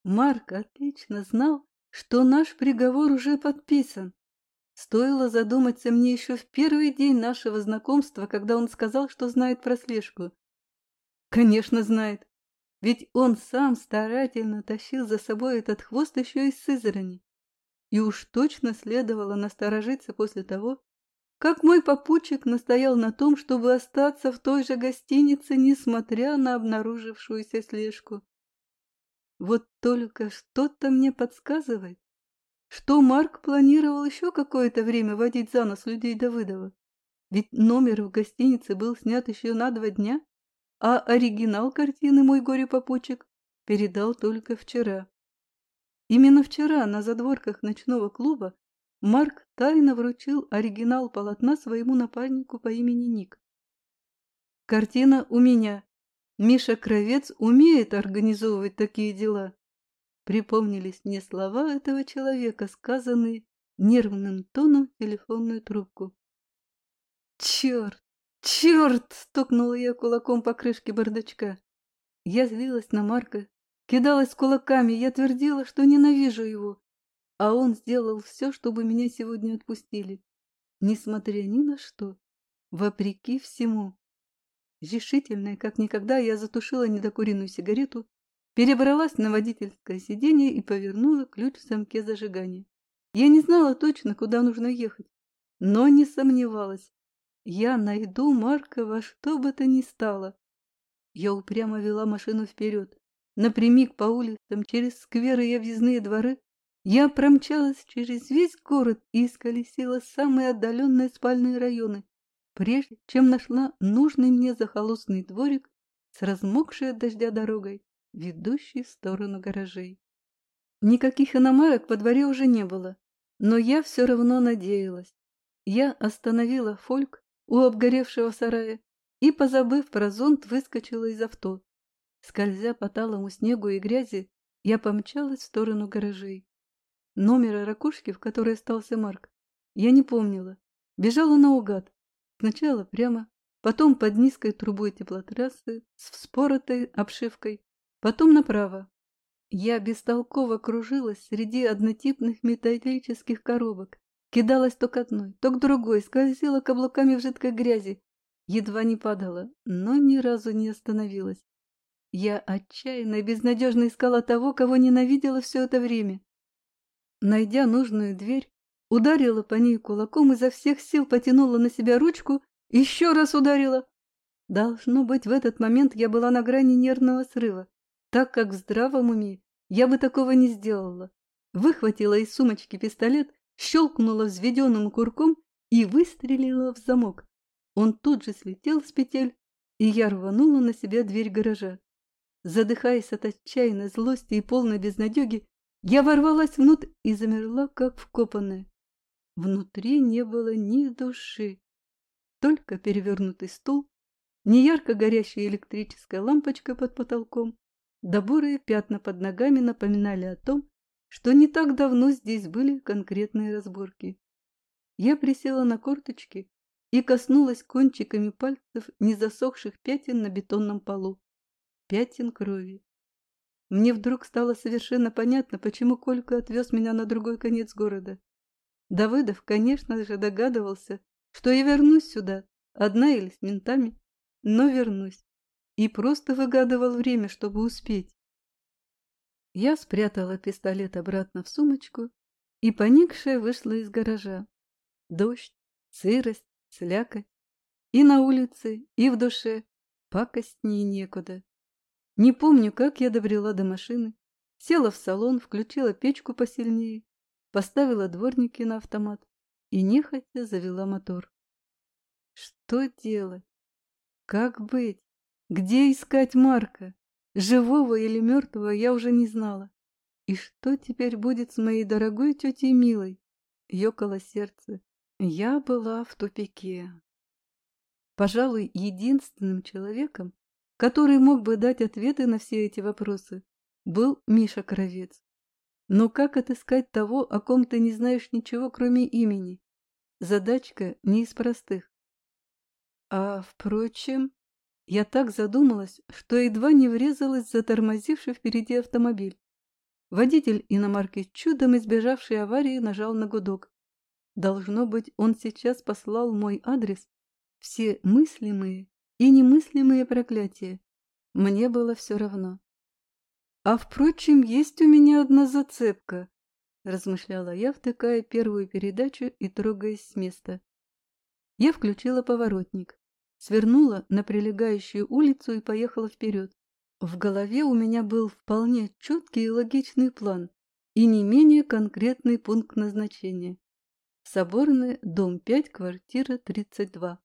Марк отлично знал, что наш приговор уже подписан. Стоило задуматься мне еще в первый день нашего знакомства, когда он сказал, что знает про слежку. Конечно, знает. Ведь он сам старательно тащил за собой этот хвост еще из Сызрани. И уж точно следовало насторожиться после того, как мой попутчик настоял на том, чтобы остаться в той же гостинице, несмотря на обнаружившуюся слежку. Вот только что-то мне подсказывает, что Марк планировал еще какое-то время водить за нос людей Давыдова. Ведь номер в гостинице был снят еще на два дня, а оригинал картины «Мой горе-попутчик» передал только вчера. Именно вчера на задворках ночного клуба Марк тайно вручил оригинал полотна своему напарнику по имени Ник. Картина у меня. Миша Кровец умеет организовывать такие дела. Припомнились мне слова этого человека, сказанные нервным тоном телефонную трубку. «Черт! Черт!» — стукнула я кулаком по крышке бардачка. Я злилась на Марка, кидалась кулаками, я твердила, что ненавижу его, а он сделал все, чтобы меня сегодня отпустили, несмотря ни на что, вопреки всему. Решительная, как никогда, я затушила недокуренную сигарету, перебралась на водительское сиденье и повернула ключ в замке зажигания. Я не знала точно, куда нужно ехать, но не сомневалась. Я найду Марка во что бы то ни стало. Я упрямо вела машину вперед. Напрямик по улицам, через скверы и объездные дворы, я промчалась через весь город и исколесила самые отдаленные спальные районы, прежде чем нашла нужный мне захолустный дворик с размокшей от дождя дорогой, ведущей в сторону гаражей. Никаких иномарок во дворе уже не было, но я все равно надеялась. Я остановила фольк у обгоревшего сарая и, позабыв про зонт, выскочила из авто. Скользя по талому снегу и грязи, я помчалась в сторону гаражей. Номера ракушки, в которой остался Марк, я не помнила. Бежала наугад. Сначала прямо, потом под низкой трубой теплотрассы с вспоротой обшивкой, потом направо. Я бестолково кружилась среди однотипных металлических коробок, кидалась то к одной, то к другой, скользила каблуками в жидкой грязи, едва не падала, но ни разу не остановилась. Я отчаянно и безнадежно искала того, кого ненавидела все это время. Найдя нужную дверь, ударила по ней кулаком, изо всех сил потянула на себя ручку, еще раз ударила. Должно быть, в этот момент я была на грани нервного срыва, так как в здравом уме я бы такого не сделала. Выхватила из сумочки пистолет, щелкнула взведенным курком и выстрелила в замок. Он тут же слетел с петель, и я рванула на себя дверь гаража. Задыхаясь от отчаянной злости и полной безнадеги, я ворвалась внутрь и замерла, как вкопанная. Внутри не было ни души, только перевернутый стул, неярко горящая электрическая лампочка под потолком, да бурые пятна под ногами напоминали о том, что не так давно здесь были конкретные разборки. Я присела на корточки и коснулась кончиками пальцев незасохших пятен на бетонном полу. Пятен крови. Мне вдруг стало совершенно понятно, почему Колька отвез меня на другой конец города. Давыдов, конечно же, догадывался, что я вернусь сюда, одна или с ментами, но вернусь. И просто выгадывал время, чтобы успеть. Я спрятала пистолет обратно в сумочку и, поникшая, вышла из гаража. Дождь, сырость, слякоть. И на улице, и в душе пакостнее некуда. Не помню, как я добрела до машины, села в салон, включила печку посильнее, поставила дворники на автомат и нехотя завела мотор. Что делать? Как быть? Где искать Марка? Живого или мертвого я уже не знала. И что теперь будет с моей дорогой тетей Милой? Ёкало сердце. Я была в тупике. Пожалуй, единственным человеком, который мог бы дать ответы на все эти вопросы, был Миша Кровец. Но как отыскать того, о ком ты не знаешь ничего, кроме имени? Задачка не из простых. А, впрочем, я так задумалась, что едва не врезалась в затормозивший впереди автомобиль. Водитель иномарки, чудом избежавший аварии, нажал на гудок. Должно быть, он сейчас послал мой адрес все мыслимые и немыслимые проклятия. Мне было все равно. А, впрочем, есть у меня одна зацепка, размышляла я, втыкая первую передачу и трогаясь с места. Я включила поворотник, свернула на прилегающую улицу и поехала вперед. В голове у меня был вполне четкий и логичный план и не менее конкретный пункт назначения. Соборный, дом 5, квартира 32.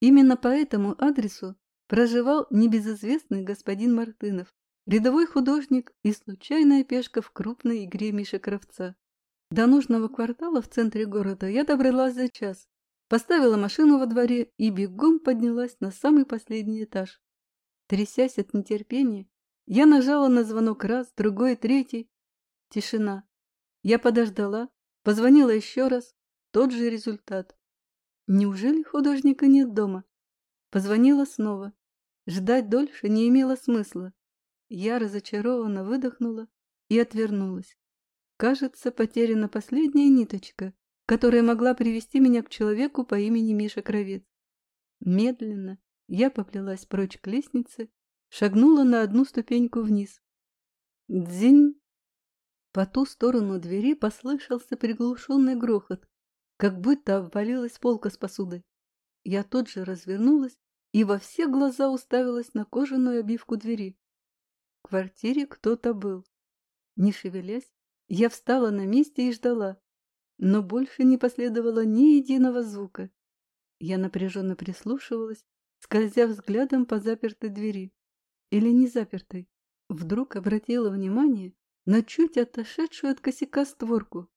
Именно по этому адресу проживал небезызвестный господин Мартынов, рядовой художник и случайная пешка в крупной игре Миши Кравца. До нужного квартала в центре города я добралась за час, поставила машину во дворе и бегом поднялась на самый последний этаж. Трясясь от нетерпения, я нажала на звонок раз, другой, третий. Тишина. Я подождала, позвонила еще раз. Тот же результат. Неужели художника нет дома? Позвонила снова. Ждать дольше не имело смысла. Я разочарованно выдохнула и отвернулась. Кажется, потеряна последняя ниточка, которая могла привести меня к человеку по имени Миша Кровец. Медленно я поплелась прочь к лестнице, шагнула на одну ступеньку вниз. Дзинь! По ту сторону двери послышался приглушенный грохот, как будто обвалилась полка с посудой. Я тут же развернулась и во все глаза уставилась на кожаную обивку двери. В квартире кто-то был. Не шевелясь, я встала на месте и ждала, но больше не последовало ни единого звука. Я напряженно прислушивалась, скользя взглядом по запертой двери. Или не запертой. Вдруг обратила внимание на чуть отошедшую от косяка створку.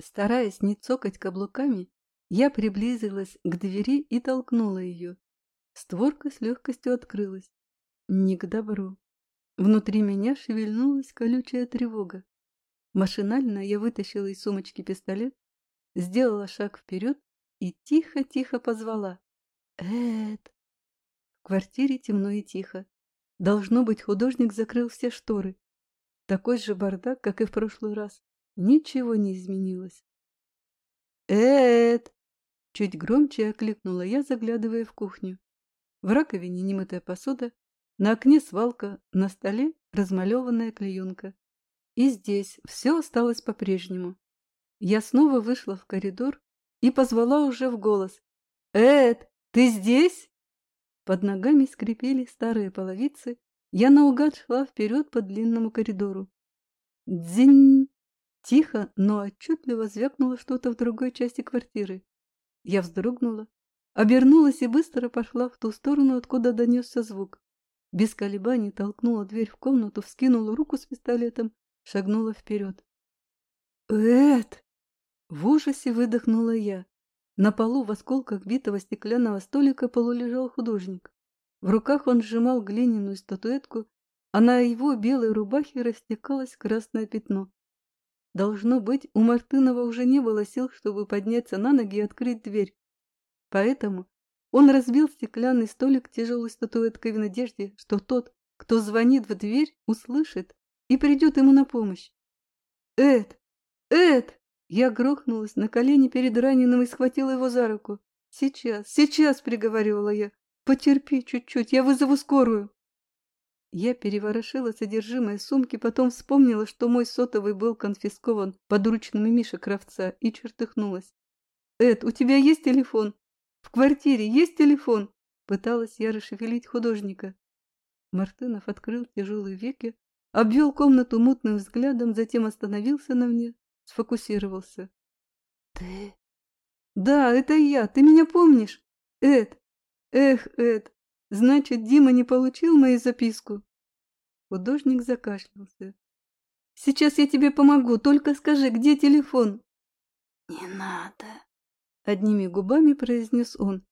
Стараясь не цокать каблуками, я приблизилась к двери и толкнула ее. Створка с легкостью открылась. Не к добру. Внутри меня шевельнулась колючая тревога. Машинально я вытащила из сумочки пистолет, сделала шаг вперед и тихо-тихо позвала. «Эд!» В квартире темно и тихо. Должно быть, художник закрыл все шторы. Такой же бардак, как и в прошлый раз. Ничего не изменилось. «Эд!» Чуть громче окликнула я, заглядывая в кухню. В раковине немытая посуда, на окне свалка, на столе размалеванная клеенка. И здесь все осталось по-прежнему. Я снова вышла в коридор и позвала уже в голос. «Эд, ты здесь?» Под ногами скрипели старые половицы. Я наугад шла вперед по длинному коридору. «Дзинь!» Тихо, но отчетливо звякнуло что-то в другой части квартиры. Я вздрогнула, обернулась и быстро пошла в ту сторону, откуда донесся звук. Без колебаний толкнула дверь в комнату, вскинула руку с пистолетом шагнула вперед. «Эд!» В ужасе выдохнула я. На полу в осколках битого стеклянного столика полулежал художник. В руках он сжимал глиняную статуэтку, а на его белой рубахе растекалось красное пятно. Должно быть, у Мартынова уже не было сил, чтобы подняться на ноги и открыть дверь. Поэтому он разбил стеклянный столик тяжелой статуэткой в надежде, что тот, кто звонит в дверь, услышит и придет ему на помощь. «Эд! Эд!» Я грохнулась на колени перед раненым и схватила его за руку. «Сейчас, сейчас!» — приговаривала я. «Потерпи чуть-чуть, я вызову скорую!» Я переворошила содержимое сумки, потом вспомнила, что мой сотовый был конфискован подручными Миши Кравца и чертыхнулась. «Эд, у тебя есть телефон? В квартире есть телефон?» Пыталась я расшевелить художника. Мартынов открыл тяжелые веки, обвел комнату мутным взглядом, затем остановился на мне, сфокусировался. «Ты?» «Да, это я. Ты меня помнишь? Эд! Эх, Эд! Значит, Дима не получил мою записку?» Художник закашлялся. «Сейчас я тебе помогу, только скажи, где телефон?» «Не надо», — одними губами произнес он.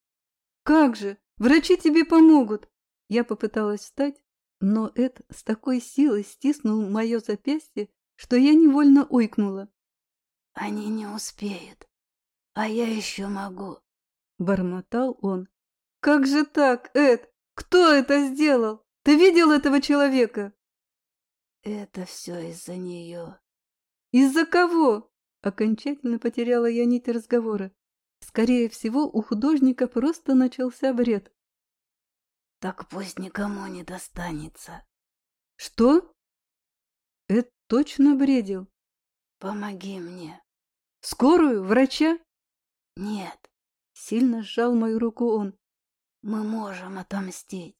«Как же? Врачи тебе помогут!» Я попыталась встать, но Эд с такой силой стиснул мое запястье, что я невольно ойкнула. «Они не успеют, а я еще могу», — бормотал он. «Как же так, Эд? Кто это сделал? Ты видел этого человека?» «Это все из-за нее». «Из-за кого?» Окончательно потеряла я нить разговора. Скорее всего, у художника просто начался бред. Так пусть никому не достанется. Что? Это точно бредил. Помоги мне. Скорую? Врача? Нет, Сильно сжал мою руку он. Мы можем отомстить.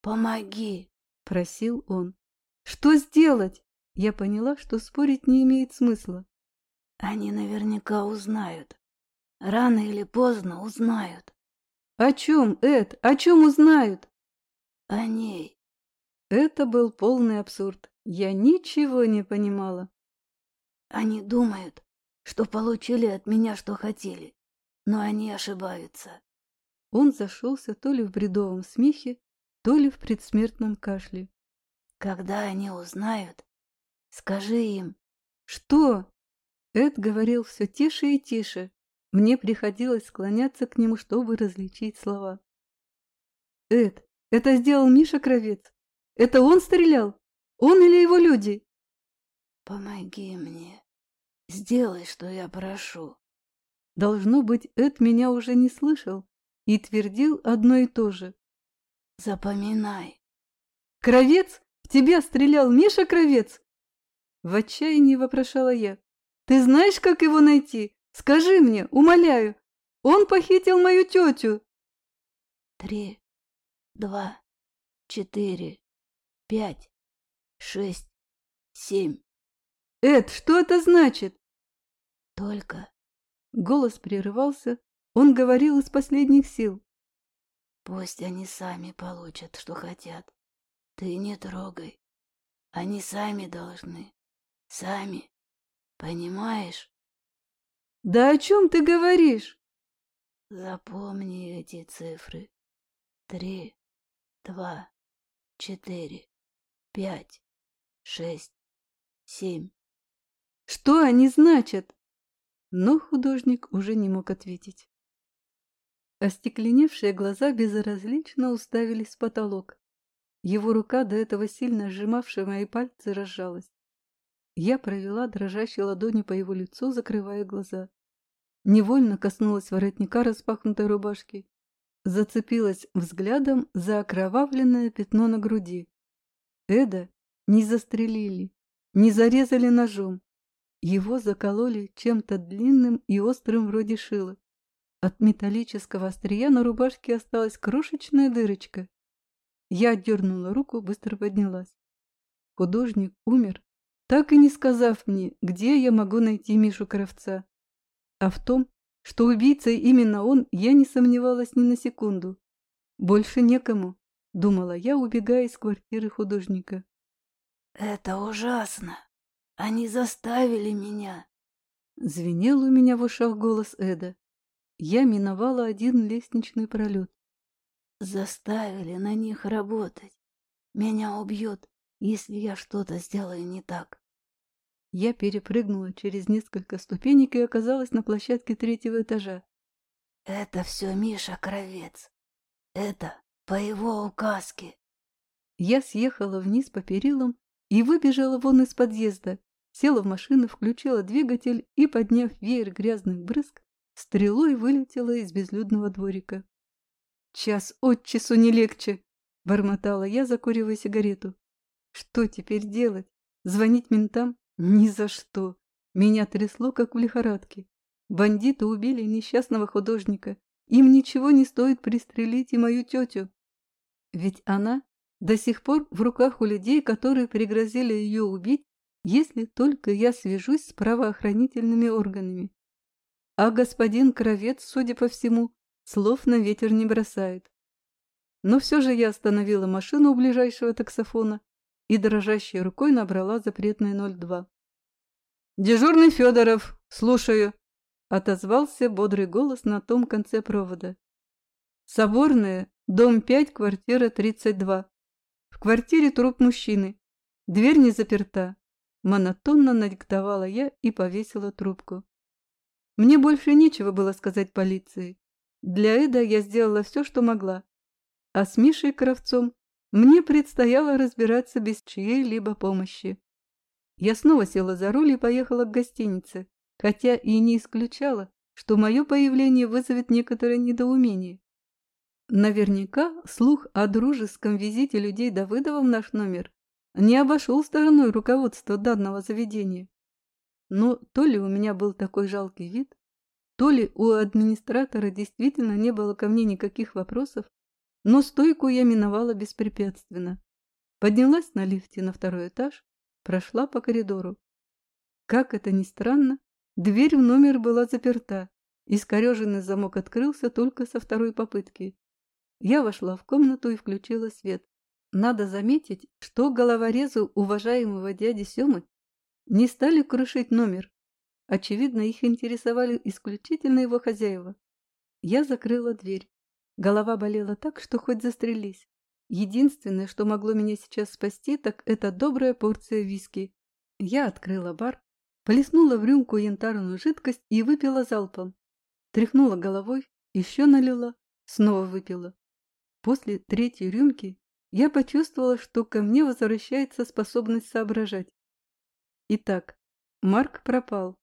Помоги, просил он. Что сделать? Я поняла, что спорить не имеет смысла. Они наверняка узнают. Рано или поздно узнают. О чем, Эд? О чем узнают? О ней. Это был полный абсурд. Я ничего не понимала. Они думают, что получили от меня, что хотели, но они ошибаются. Он зашелся то ли в бредовом смехе, то ли в предсмертном кашле. Когда они узнают, скажи им. Что? Эд говорил все тише и тише. Мне приходилось склоняться к нему, чтобы различить слова. Эд, это сделал Миша Кровец? Это он стрелял? Он или его люди? Помоги мне. Сделай, что я прошу. Должно быть, Эд меня уже не слышал и твердил одно и то же. Запоминай. Кровец? В тебя стрелял Миша Кровец? В отчаянии вопрошала я. Ты знаешь, как его найти? Скажи мне, умоляю. Он похитил мою тетю. Три, два, четыре, пять, шесть, семь. Эд, что это значит? Только. Голос прерывался. Он говорил из последних сил. Пусть они сами получат, что хотят. Ты не трогай. Они сами должны. Сами. Понимаешь? Да о чем ты говоришь? Запомни эти цифры. Три, два, четыре, пять, шесть, семь. Что они значат? Но художник уже не мог ответить. Остекленевшие глаза безразлично уставились в потолок. Его рука, до этого сильно сжимавшая мои пальцы, разжалась. Я провела дрожащей ладонью по его лицу, закрывая глаза. Невольно коснулась воротника распахнутой рубашки. Зацепилась взглядом за окровавленное пятно на груди. Эда не застрелили, не зарезали ножом. Его закололи чем-то длинным и острым вроде шила. От металлического острия на рубашке осталась крошечная дырочка. Я отдернула руку, быстро поднялась. Художник умер, так и не сказав мне, где я могу найти Мишу Кравца. А в том, что убийцей именно он, я не сомневалась ни на секунду. Больше некому, думала я, убегая из квартиры художника. «Это ужасно! Они заставили меня!» Звенел у меня в ушах голос Эда. Я миновала один лестничный пролет. Заставили на них работать. Меня убьют, если я что-то сделаю не так. Я перепрыгнула через несколько ступенек и оказалась на площадке третьего этажа. Это все Миша Кровец. Это по его указке. Я съехала вниз по перилам и выбежала вон из подъезда, села в машину, включила двигатель и, подняв веер грязных брызг, стрелой вылетела из безлюдного дворика. «Час от часу не легче!» — бормотала я, закуривая сигарету. «Что теперь делать? Звонить ментам? Ни за что! Меня трясло, как в лихорадке. Бандиты убили несчастного художника. Им ничего не стоит пристрелить и мою тетю. Ведь она до сих пор в руках у людей, которые пригрозили ее убить, если только я свяжусь с правоохранительными органами. А господин Кровец, судя по всему, слов на ветер не бросает. Но все же я остановила машину у ближайшего таксофона и дрожащей рукой набрала запретный 02. «Дежурный Федоров, слушаю», — отозвался бодрый голос на том конце провода. «Соборная, дом 5, квартира 32. В квартире труп мужчины. Дверь не заперта». Монотонно надиктовала я и повесила трубку. Мне больше нечего было сказать полиции. Для Эда я сделала все, что могла. А с Мишей Кравцом мне предстояло разбираться без чьей-либо помощи. Я снова села за руль и поехала к гостинице, хотя и не исключала, что мое появление вызовет некоторое недоумение. Наверняка слух о дружеском визите людей Давыдова в наш номер не обошел стороной руководства данного заведения. Но то ли у меня был такой жалкий вид, То ли у администратора действительно не было ко мне никаких вопросов, но стойку я миновала беспрепятственно. Поднялась на лифте на второй этаж, прошла по коридору. Как это ни странно, дверь в номер была заперта, Искореженный замок открылся только со второй попытки. Я вошла в комнату и включила свет. Надо заметить, что головорезу уважаемого дяди Семы не стали крушить номер. Очевидно, их интересовали исключительно его хозяева. Я закрыла дверь. Голова болела так, что хоть застрелись. Единственное, что могло меня сейчас спасти, так это добрая порция виски. Я открыла бар, плеснула в рюмку янтарную жидкость и выпила залпом. Тряхнула головой, еще налила, снова выпила. После третьей рюмки я почувствовала, что ко мне возвращается способность соображать. Итак, Марк пропал.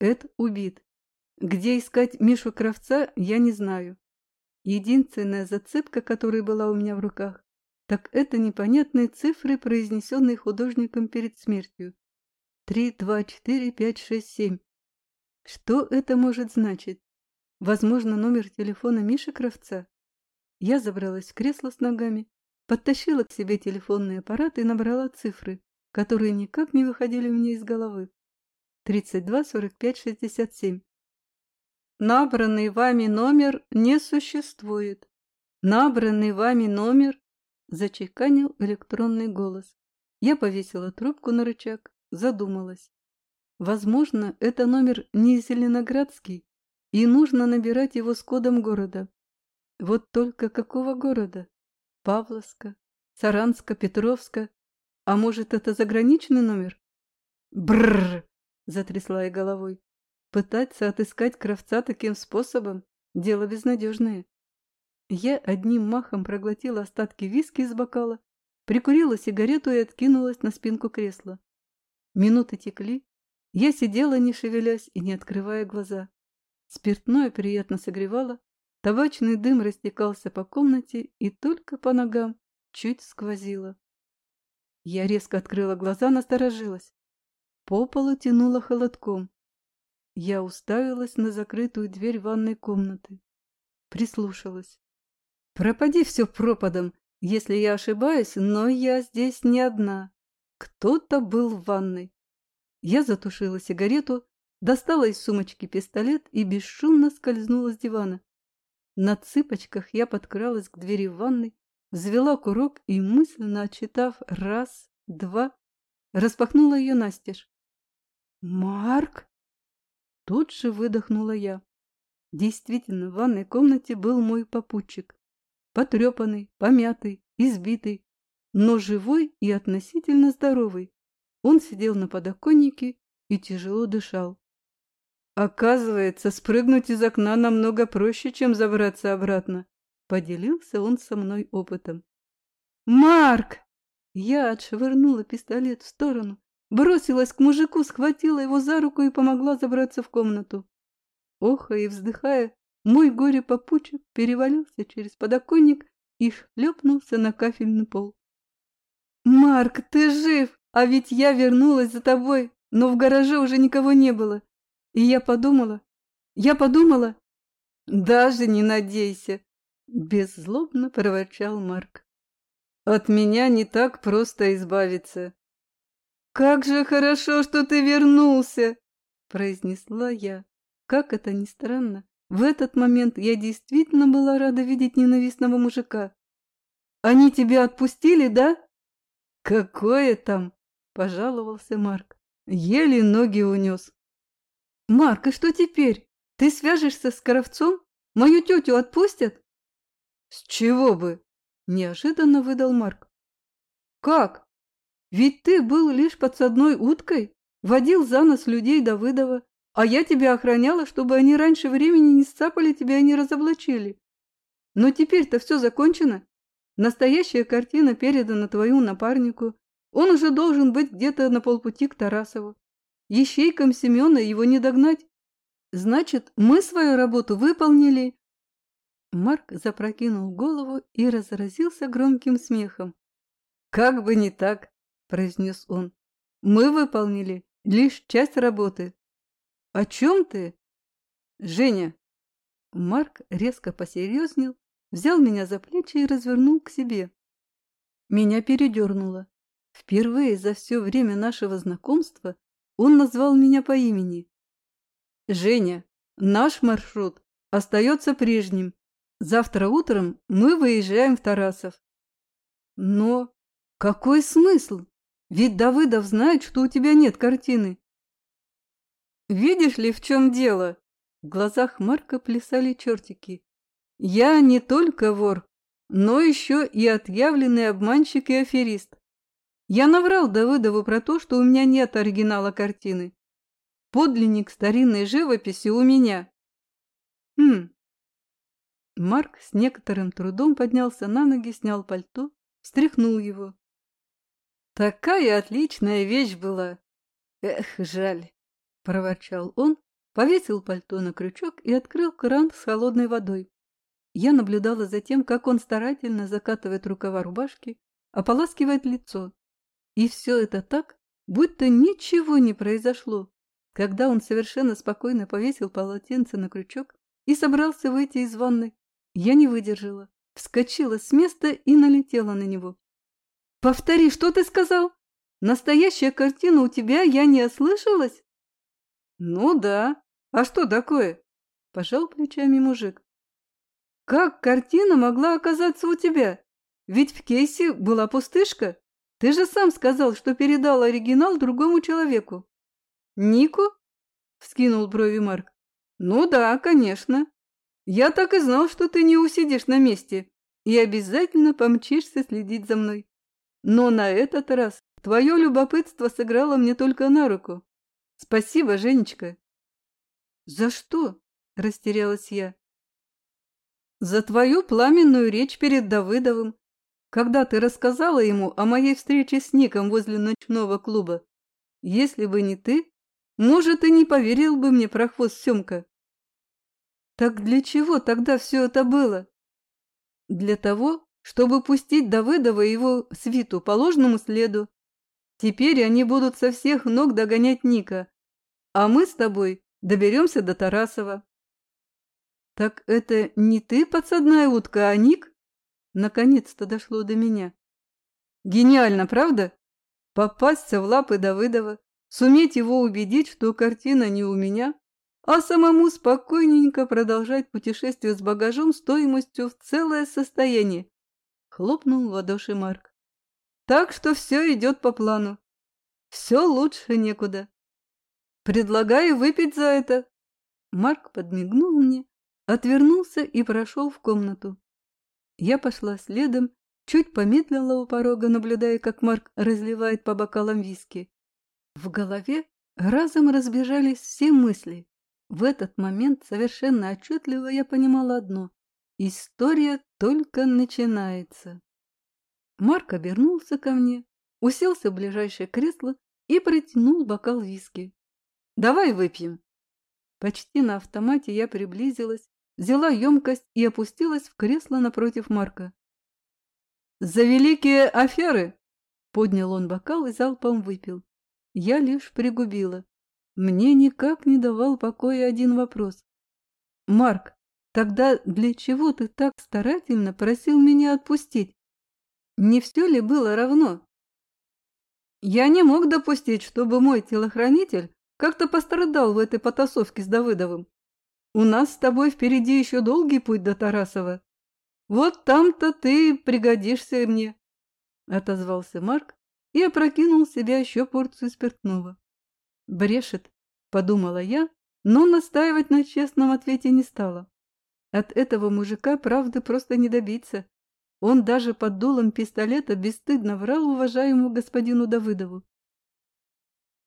Эд убит. Где искать Мишу Кравца, я не знаю. Единственная зацепка, которая была у меня в руках, так это непонятные цифры, произнесенные художником перед смертью. Три, два, четыре, пять, шесть, семь. Что это может значить? Возможно, номер телефона Миши Кравца. Я забралась в кресло с ногами, подтащила к себе телефонный аппарат и набрала цифры, которые никак не выходили у меня из головы. 32 45 67. Набранный вами номер не существует. Набранный вами номер зачеканил электронный голос. Я повесила трубку на рычаг, задумалась. Возможно, это номер не Зеленоградский, и нужно набирать его с кодом города. Вот только какого города? Павловска, Саранска, Петровска. А может, это заграничный номер? Бррр! Затрясла я головой. Пытаться отыскать кровца таким способом – дело безнадежное. Я одним махом проглотила остатки виски из бокала, прикурила сигарету и откинулась на спинку кресла. Минуты текли. Я сидела, не шевелясь и не открывая глаза. Спиртное приятно согревало, табачный дым растекался по комнате и только по ногам чуть сквозило. Я резко открыла глаза, насторожилась. По полу тянуло холодком. Я уставилась на закрытую дверь ванной комнаты. Прислушалась. Пропади все пропадом, если я ошибаюсь, но я здесь не одна. Кто-то был в ванной. Я затушила сигарету, достала из сумочки пистолет и бесшумно скользнула с дивана. На цыпочках я подкралась к двери ванной, взвела курок и, мысленно отчитав раз, два, распахнула ее настежь. «Марк!» Тут же выдохнула я. Действительно, в ванной комнате был мой попутчик. Потрепанный, помятый, избитый, но живой и относительно здоровый. Он сидел на подоконнике и тяжело дышал. Оказывается, спрыгнуть из окна намного проще, чем забраться обратно. Поделился он со мной опытом. «Марк!» Я отшвырнула пистолет в сторону, бросилась к мужику, схватила его за руку и помогла забраться в комнату. Охая и вздыхая, мой горе-попутчик перевалился через подоконник и шлепнулся на кафельный пол. «Марк, ты жив! А ведь я вернулась за тобой, но в гараже уже никого не было. И я подумала, я подумала, даже не надейся, беззлобно проворчал Марк. От меня не так просто избавиться. Как же хорошо, что ты вернулся, произнесла я. Как это ни странно, в этот момент я действительно была рада видеть ненавистного мужика. Они тебя отпустили, да? Какое там? Пожаловался Марк. Еле ноги унес. «Марк, и что теперь? Ты свяжешься с Коровцом? Мою тетю отпустят?» «С чего бы?» – неожиданно выдал Марк. «Как? Ведь ты был лишь подсадной уткой, водил за нос людей Давыдова, а я тебя охраняла, чтобы они раньше времени не сцапали тебя и не разоблачили. Но теперь-то все закончено. Настоящая картина передана твоему напарнику. Он уже должен быть где-то на полпути к Тарасову. Ищейкам Семена его не догнать. Значит, мы свою работу выполнили. Марк запрокинул голову и разразился громким смехом. «Как бы не так», — произнес он. «Мы выполнили лишь часть работы». «О чем ты?» Женя!» Марк резко посерьезнел, взял меня за плечи и развернул к себе. Меня передернуло. Впервые за все время нашего знакомства он назвал меня по имени. «Женя, наш маршрут остается прежним. Завтра утром мы выезжаем в Тарасов». «Но какой смысл? Ведь Давыдов знает, что у тебя нет картины». «Видишь ли, в чем дело?» В глазах Марка плясали чертики. «Я не только вор, но еще и отъявленный обманщик и аферист. Я наврал Давыдову про то, что у меня нет оригинала картины. Подлинник старинной живописи у меня. Хм. Марк с некоторым трудом поднялся на ноги, снял пальто, встряхнул его. Такая отличная вещь была. Эх, жаль, проворчал он, повесил пальто на крючок и открыл кран с холодной водой. Я наблюдала за тем, как он старательно закатывает рукава рубашки, ополаскивает лицо. И все это так, будто ничего не произошло, когда он совершенно спокойно повесил полотенце на крючок и собрался выйти из ванной. Я не выдержала, вскочила с места и налетела на него. «Повтори, что ты сказал? Настоящая картина у тебя, я не ослышалась?» «Ну да. А что такое?» – пожал плечами мужик. «Как картина могла оказаться у тебя? Ведь в кейсе была пустышка. Ты же сам сказал, что передал оригинал другому человеку. Нику? Вскинул брови Марк. Ну да, конечно. Я так и знал, что ты не усидишь на месте и обязательно помчишься следить за мной. Но на этот раз твое любопытство сыграло мне только на руку. Спасибо, Женечка. За что? Растерялась я. За твою пламенную речь перед Давыдовым когда ты рассказала ему о моей встрече с Ником возле ночного клуба. Если бы не ты, может, и не поверил бы мне прохвост Семка. Так для чего тогда все это было? Для того, чтобы пустить Давыдова и его свиту по ложному следу. Теперь они будут со всех ног догонять Ника, а мы с тобой доберемся до Тарасова. Так это не ты подсадная утка, а Ник? Наконец-то дошло до меня. Гениально, правда? Попасться в лапы Давыдова, суметь его убедить, что картина не у меня, а самому спокойненько продолжать путешествие с багажом стоимостью в целое состояние. Хлопнул в ладоши Марк. Так что все идет по плану. Все лучше некуда. Предлагаю выпить за это. Марк подмигнул мне, отвернулся и прошел в комнату. Я пошла следом, чуть помедлила у порога, наблюдая, как Марк разливает по бокалам виски. В голове разом разбежались все мысли. В этот момент совершенно отчетливо я понимала одно – история только начинается. Марк обернулся ко мне, уселся в ближайшее кресло и протянул бокал виски. «Давай выпьем». Почти на автомате я приблизилась, взяла емкость и опустилась в кресло напротив Марка. «За великие аферы!» — поднял он бокал и залпом выпил. Я лишь пригубила. Мне никак не давал покоя один вопрос. «Марк, тогда для чего ты так старательно просил меня отпустить? Не все ли было равно?» «Я не мог допустить, чтобы мой телохранитель как-то пострадал в этой потасовке с Давыдовым. У нас с тобой впереди еще долгий путь до Тарасова. Вот там-то ты пригодишься мне, — отозвался Марк и опрокинул в себя еще порцию спиртного. Брешет, — подумала я, но настаивать на честном ответе не стала. От этого мужика правды просто не добиться. Он даже под дулом пистолета бесстыдно врал уважаемому господину Давыдову.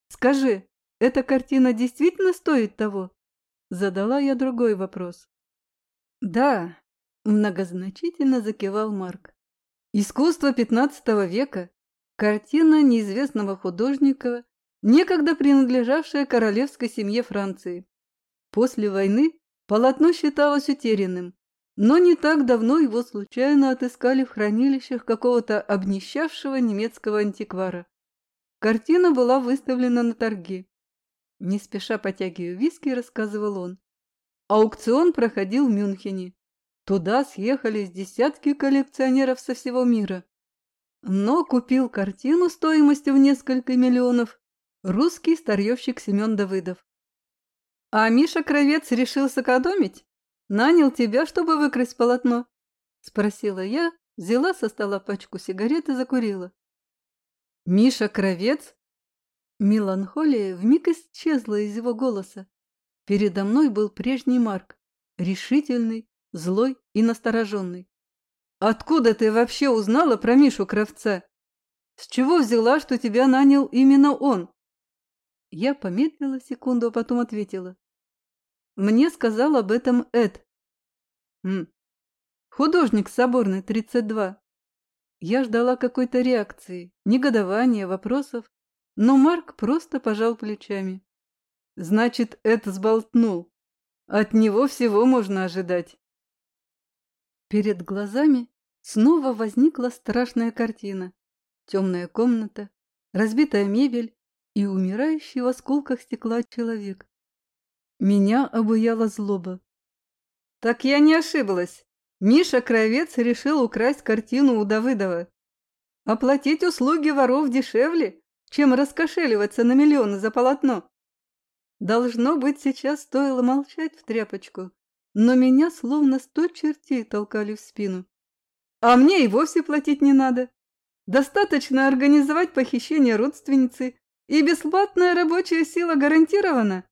«Скажи, эта картина действительно стоит того?» Задала я другой вопрос. «Да», — многозначительно закивал Марк. «Искусство XV века, картина неизвестного художника, некогда принадлежавшая королевской семье Франции. После войны полотно считалось утерянным, но не так давно его случайно отыскали в хранилищах какого-то обнищавшего немецкого антиквара. Картина была выставлена на торги. Не спеша потягивая виски, рассказывал он. Аукцион проходил в Мюнхене. Туда съехались десятки коллекционеров со всего мира. Но купил картину стоимостью в несколько миллионов русский старьевщик Семен Давыдов. А Миша Кровец решил сэкономить? Нанял тебя, чтобы выкрасть полотно? Спросила я, взяла со стола пачку сигарет и закурила. Миша Кровец? Меланхолия вмиг исчезла из его голоса. Передо мной был прежний Марк, решительный, злой и настороженный. «Откуда ты вообще узнала про Мишу Кравца? С чего взяла, что тебя нанял именно он?» Я помедлила секунду, а потом ответила. Мне сказал об этом Эд. М. Художник Соборный, 32. Я ждала какой-то реакции, негодования, вопросов, но Марк просто пожал плечами. Значит, Эд сболтнул. От него всего можно ожидать. Перед глазами снова возникла страшная картина. Темная комната, разбитая мебель и умирающий в осколках стекла человек. Меня обуяла злоба. Так я не ошиблась. Миша Кровец решил украсть картину у Давыдова. Оплатить услуги воров дешевле, чем раскошеливаться на миллионы за полотно. Должно быть, сейчас стоило молчать в тряпочку, но меня словно сто чертей толкали в спину. А мне и вовсе платить не надо. Достаточно организовать похищение родственницы и бесплатная рабочая сила гарантирована.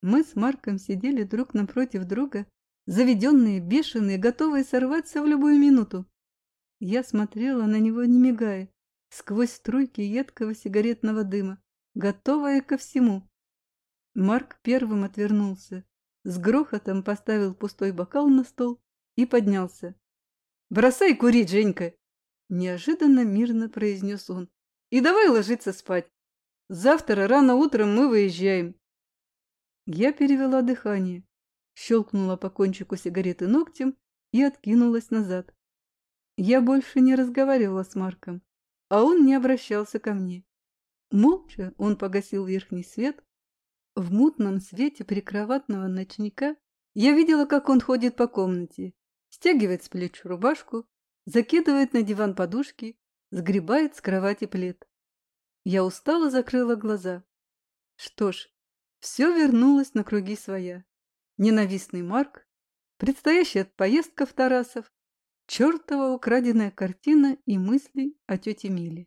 Мы с Марком сидели друг напротив друга, заведенные, бешеные, готовые сорваться в любую минуту. Я смотрела на него, не мигая, сквозь струйки едкого сигаретного дыма, готовая ко всему. Марк первым отвернулся, с грохотом поставил пустой бокал на стол и поднялся. «Бросай курить, Женька!» Неожиданно мирно произнес он. «И давай ложиться спать. Завтра рано утром мы выезжаем. Я перевела дыхание, щелкнула по кончику сигареты ногтем и откинулась назад. Я больше не разговаривала с Марком, а он не обращался ко мне. Молча он погасил верхний свет. В мутном свете прикроватного ночника я видела, как он ходит по комнате, стягивает с плеч рубашку, закидывает на диван подушки, сгребает с кровати плед. Я устало закрыла глаза. Что ж, все вернулось на круги своя. Ненавистный Марк, предстоящая поездка в Тарасов, чертова украденная картина и мысли о тете Миле.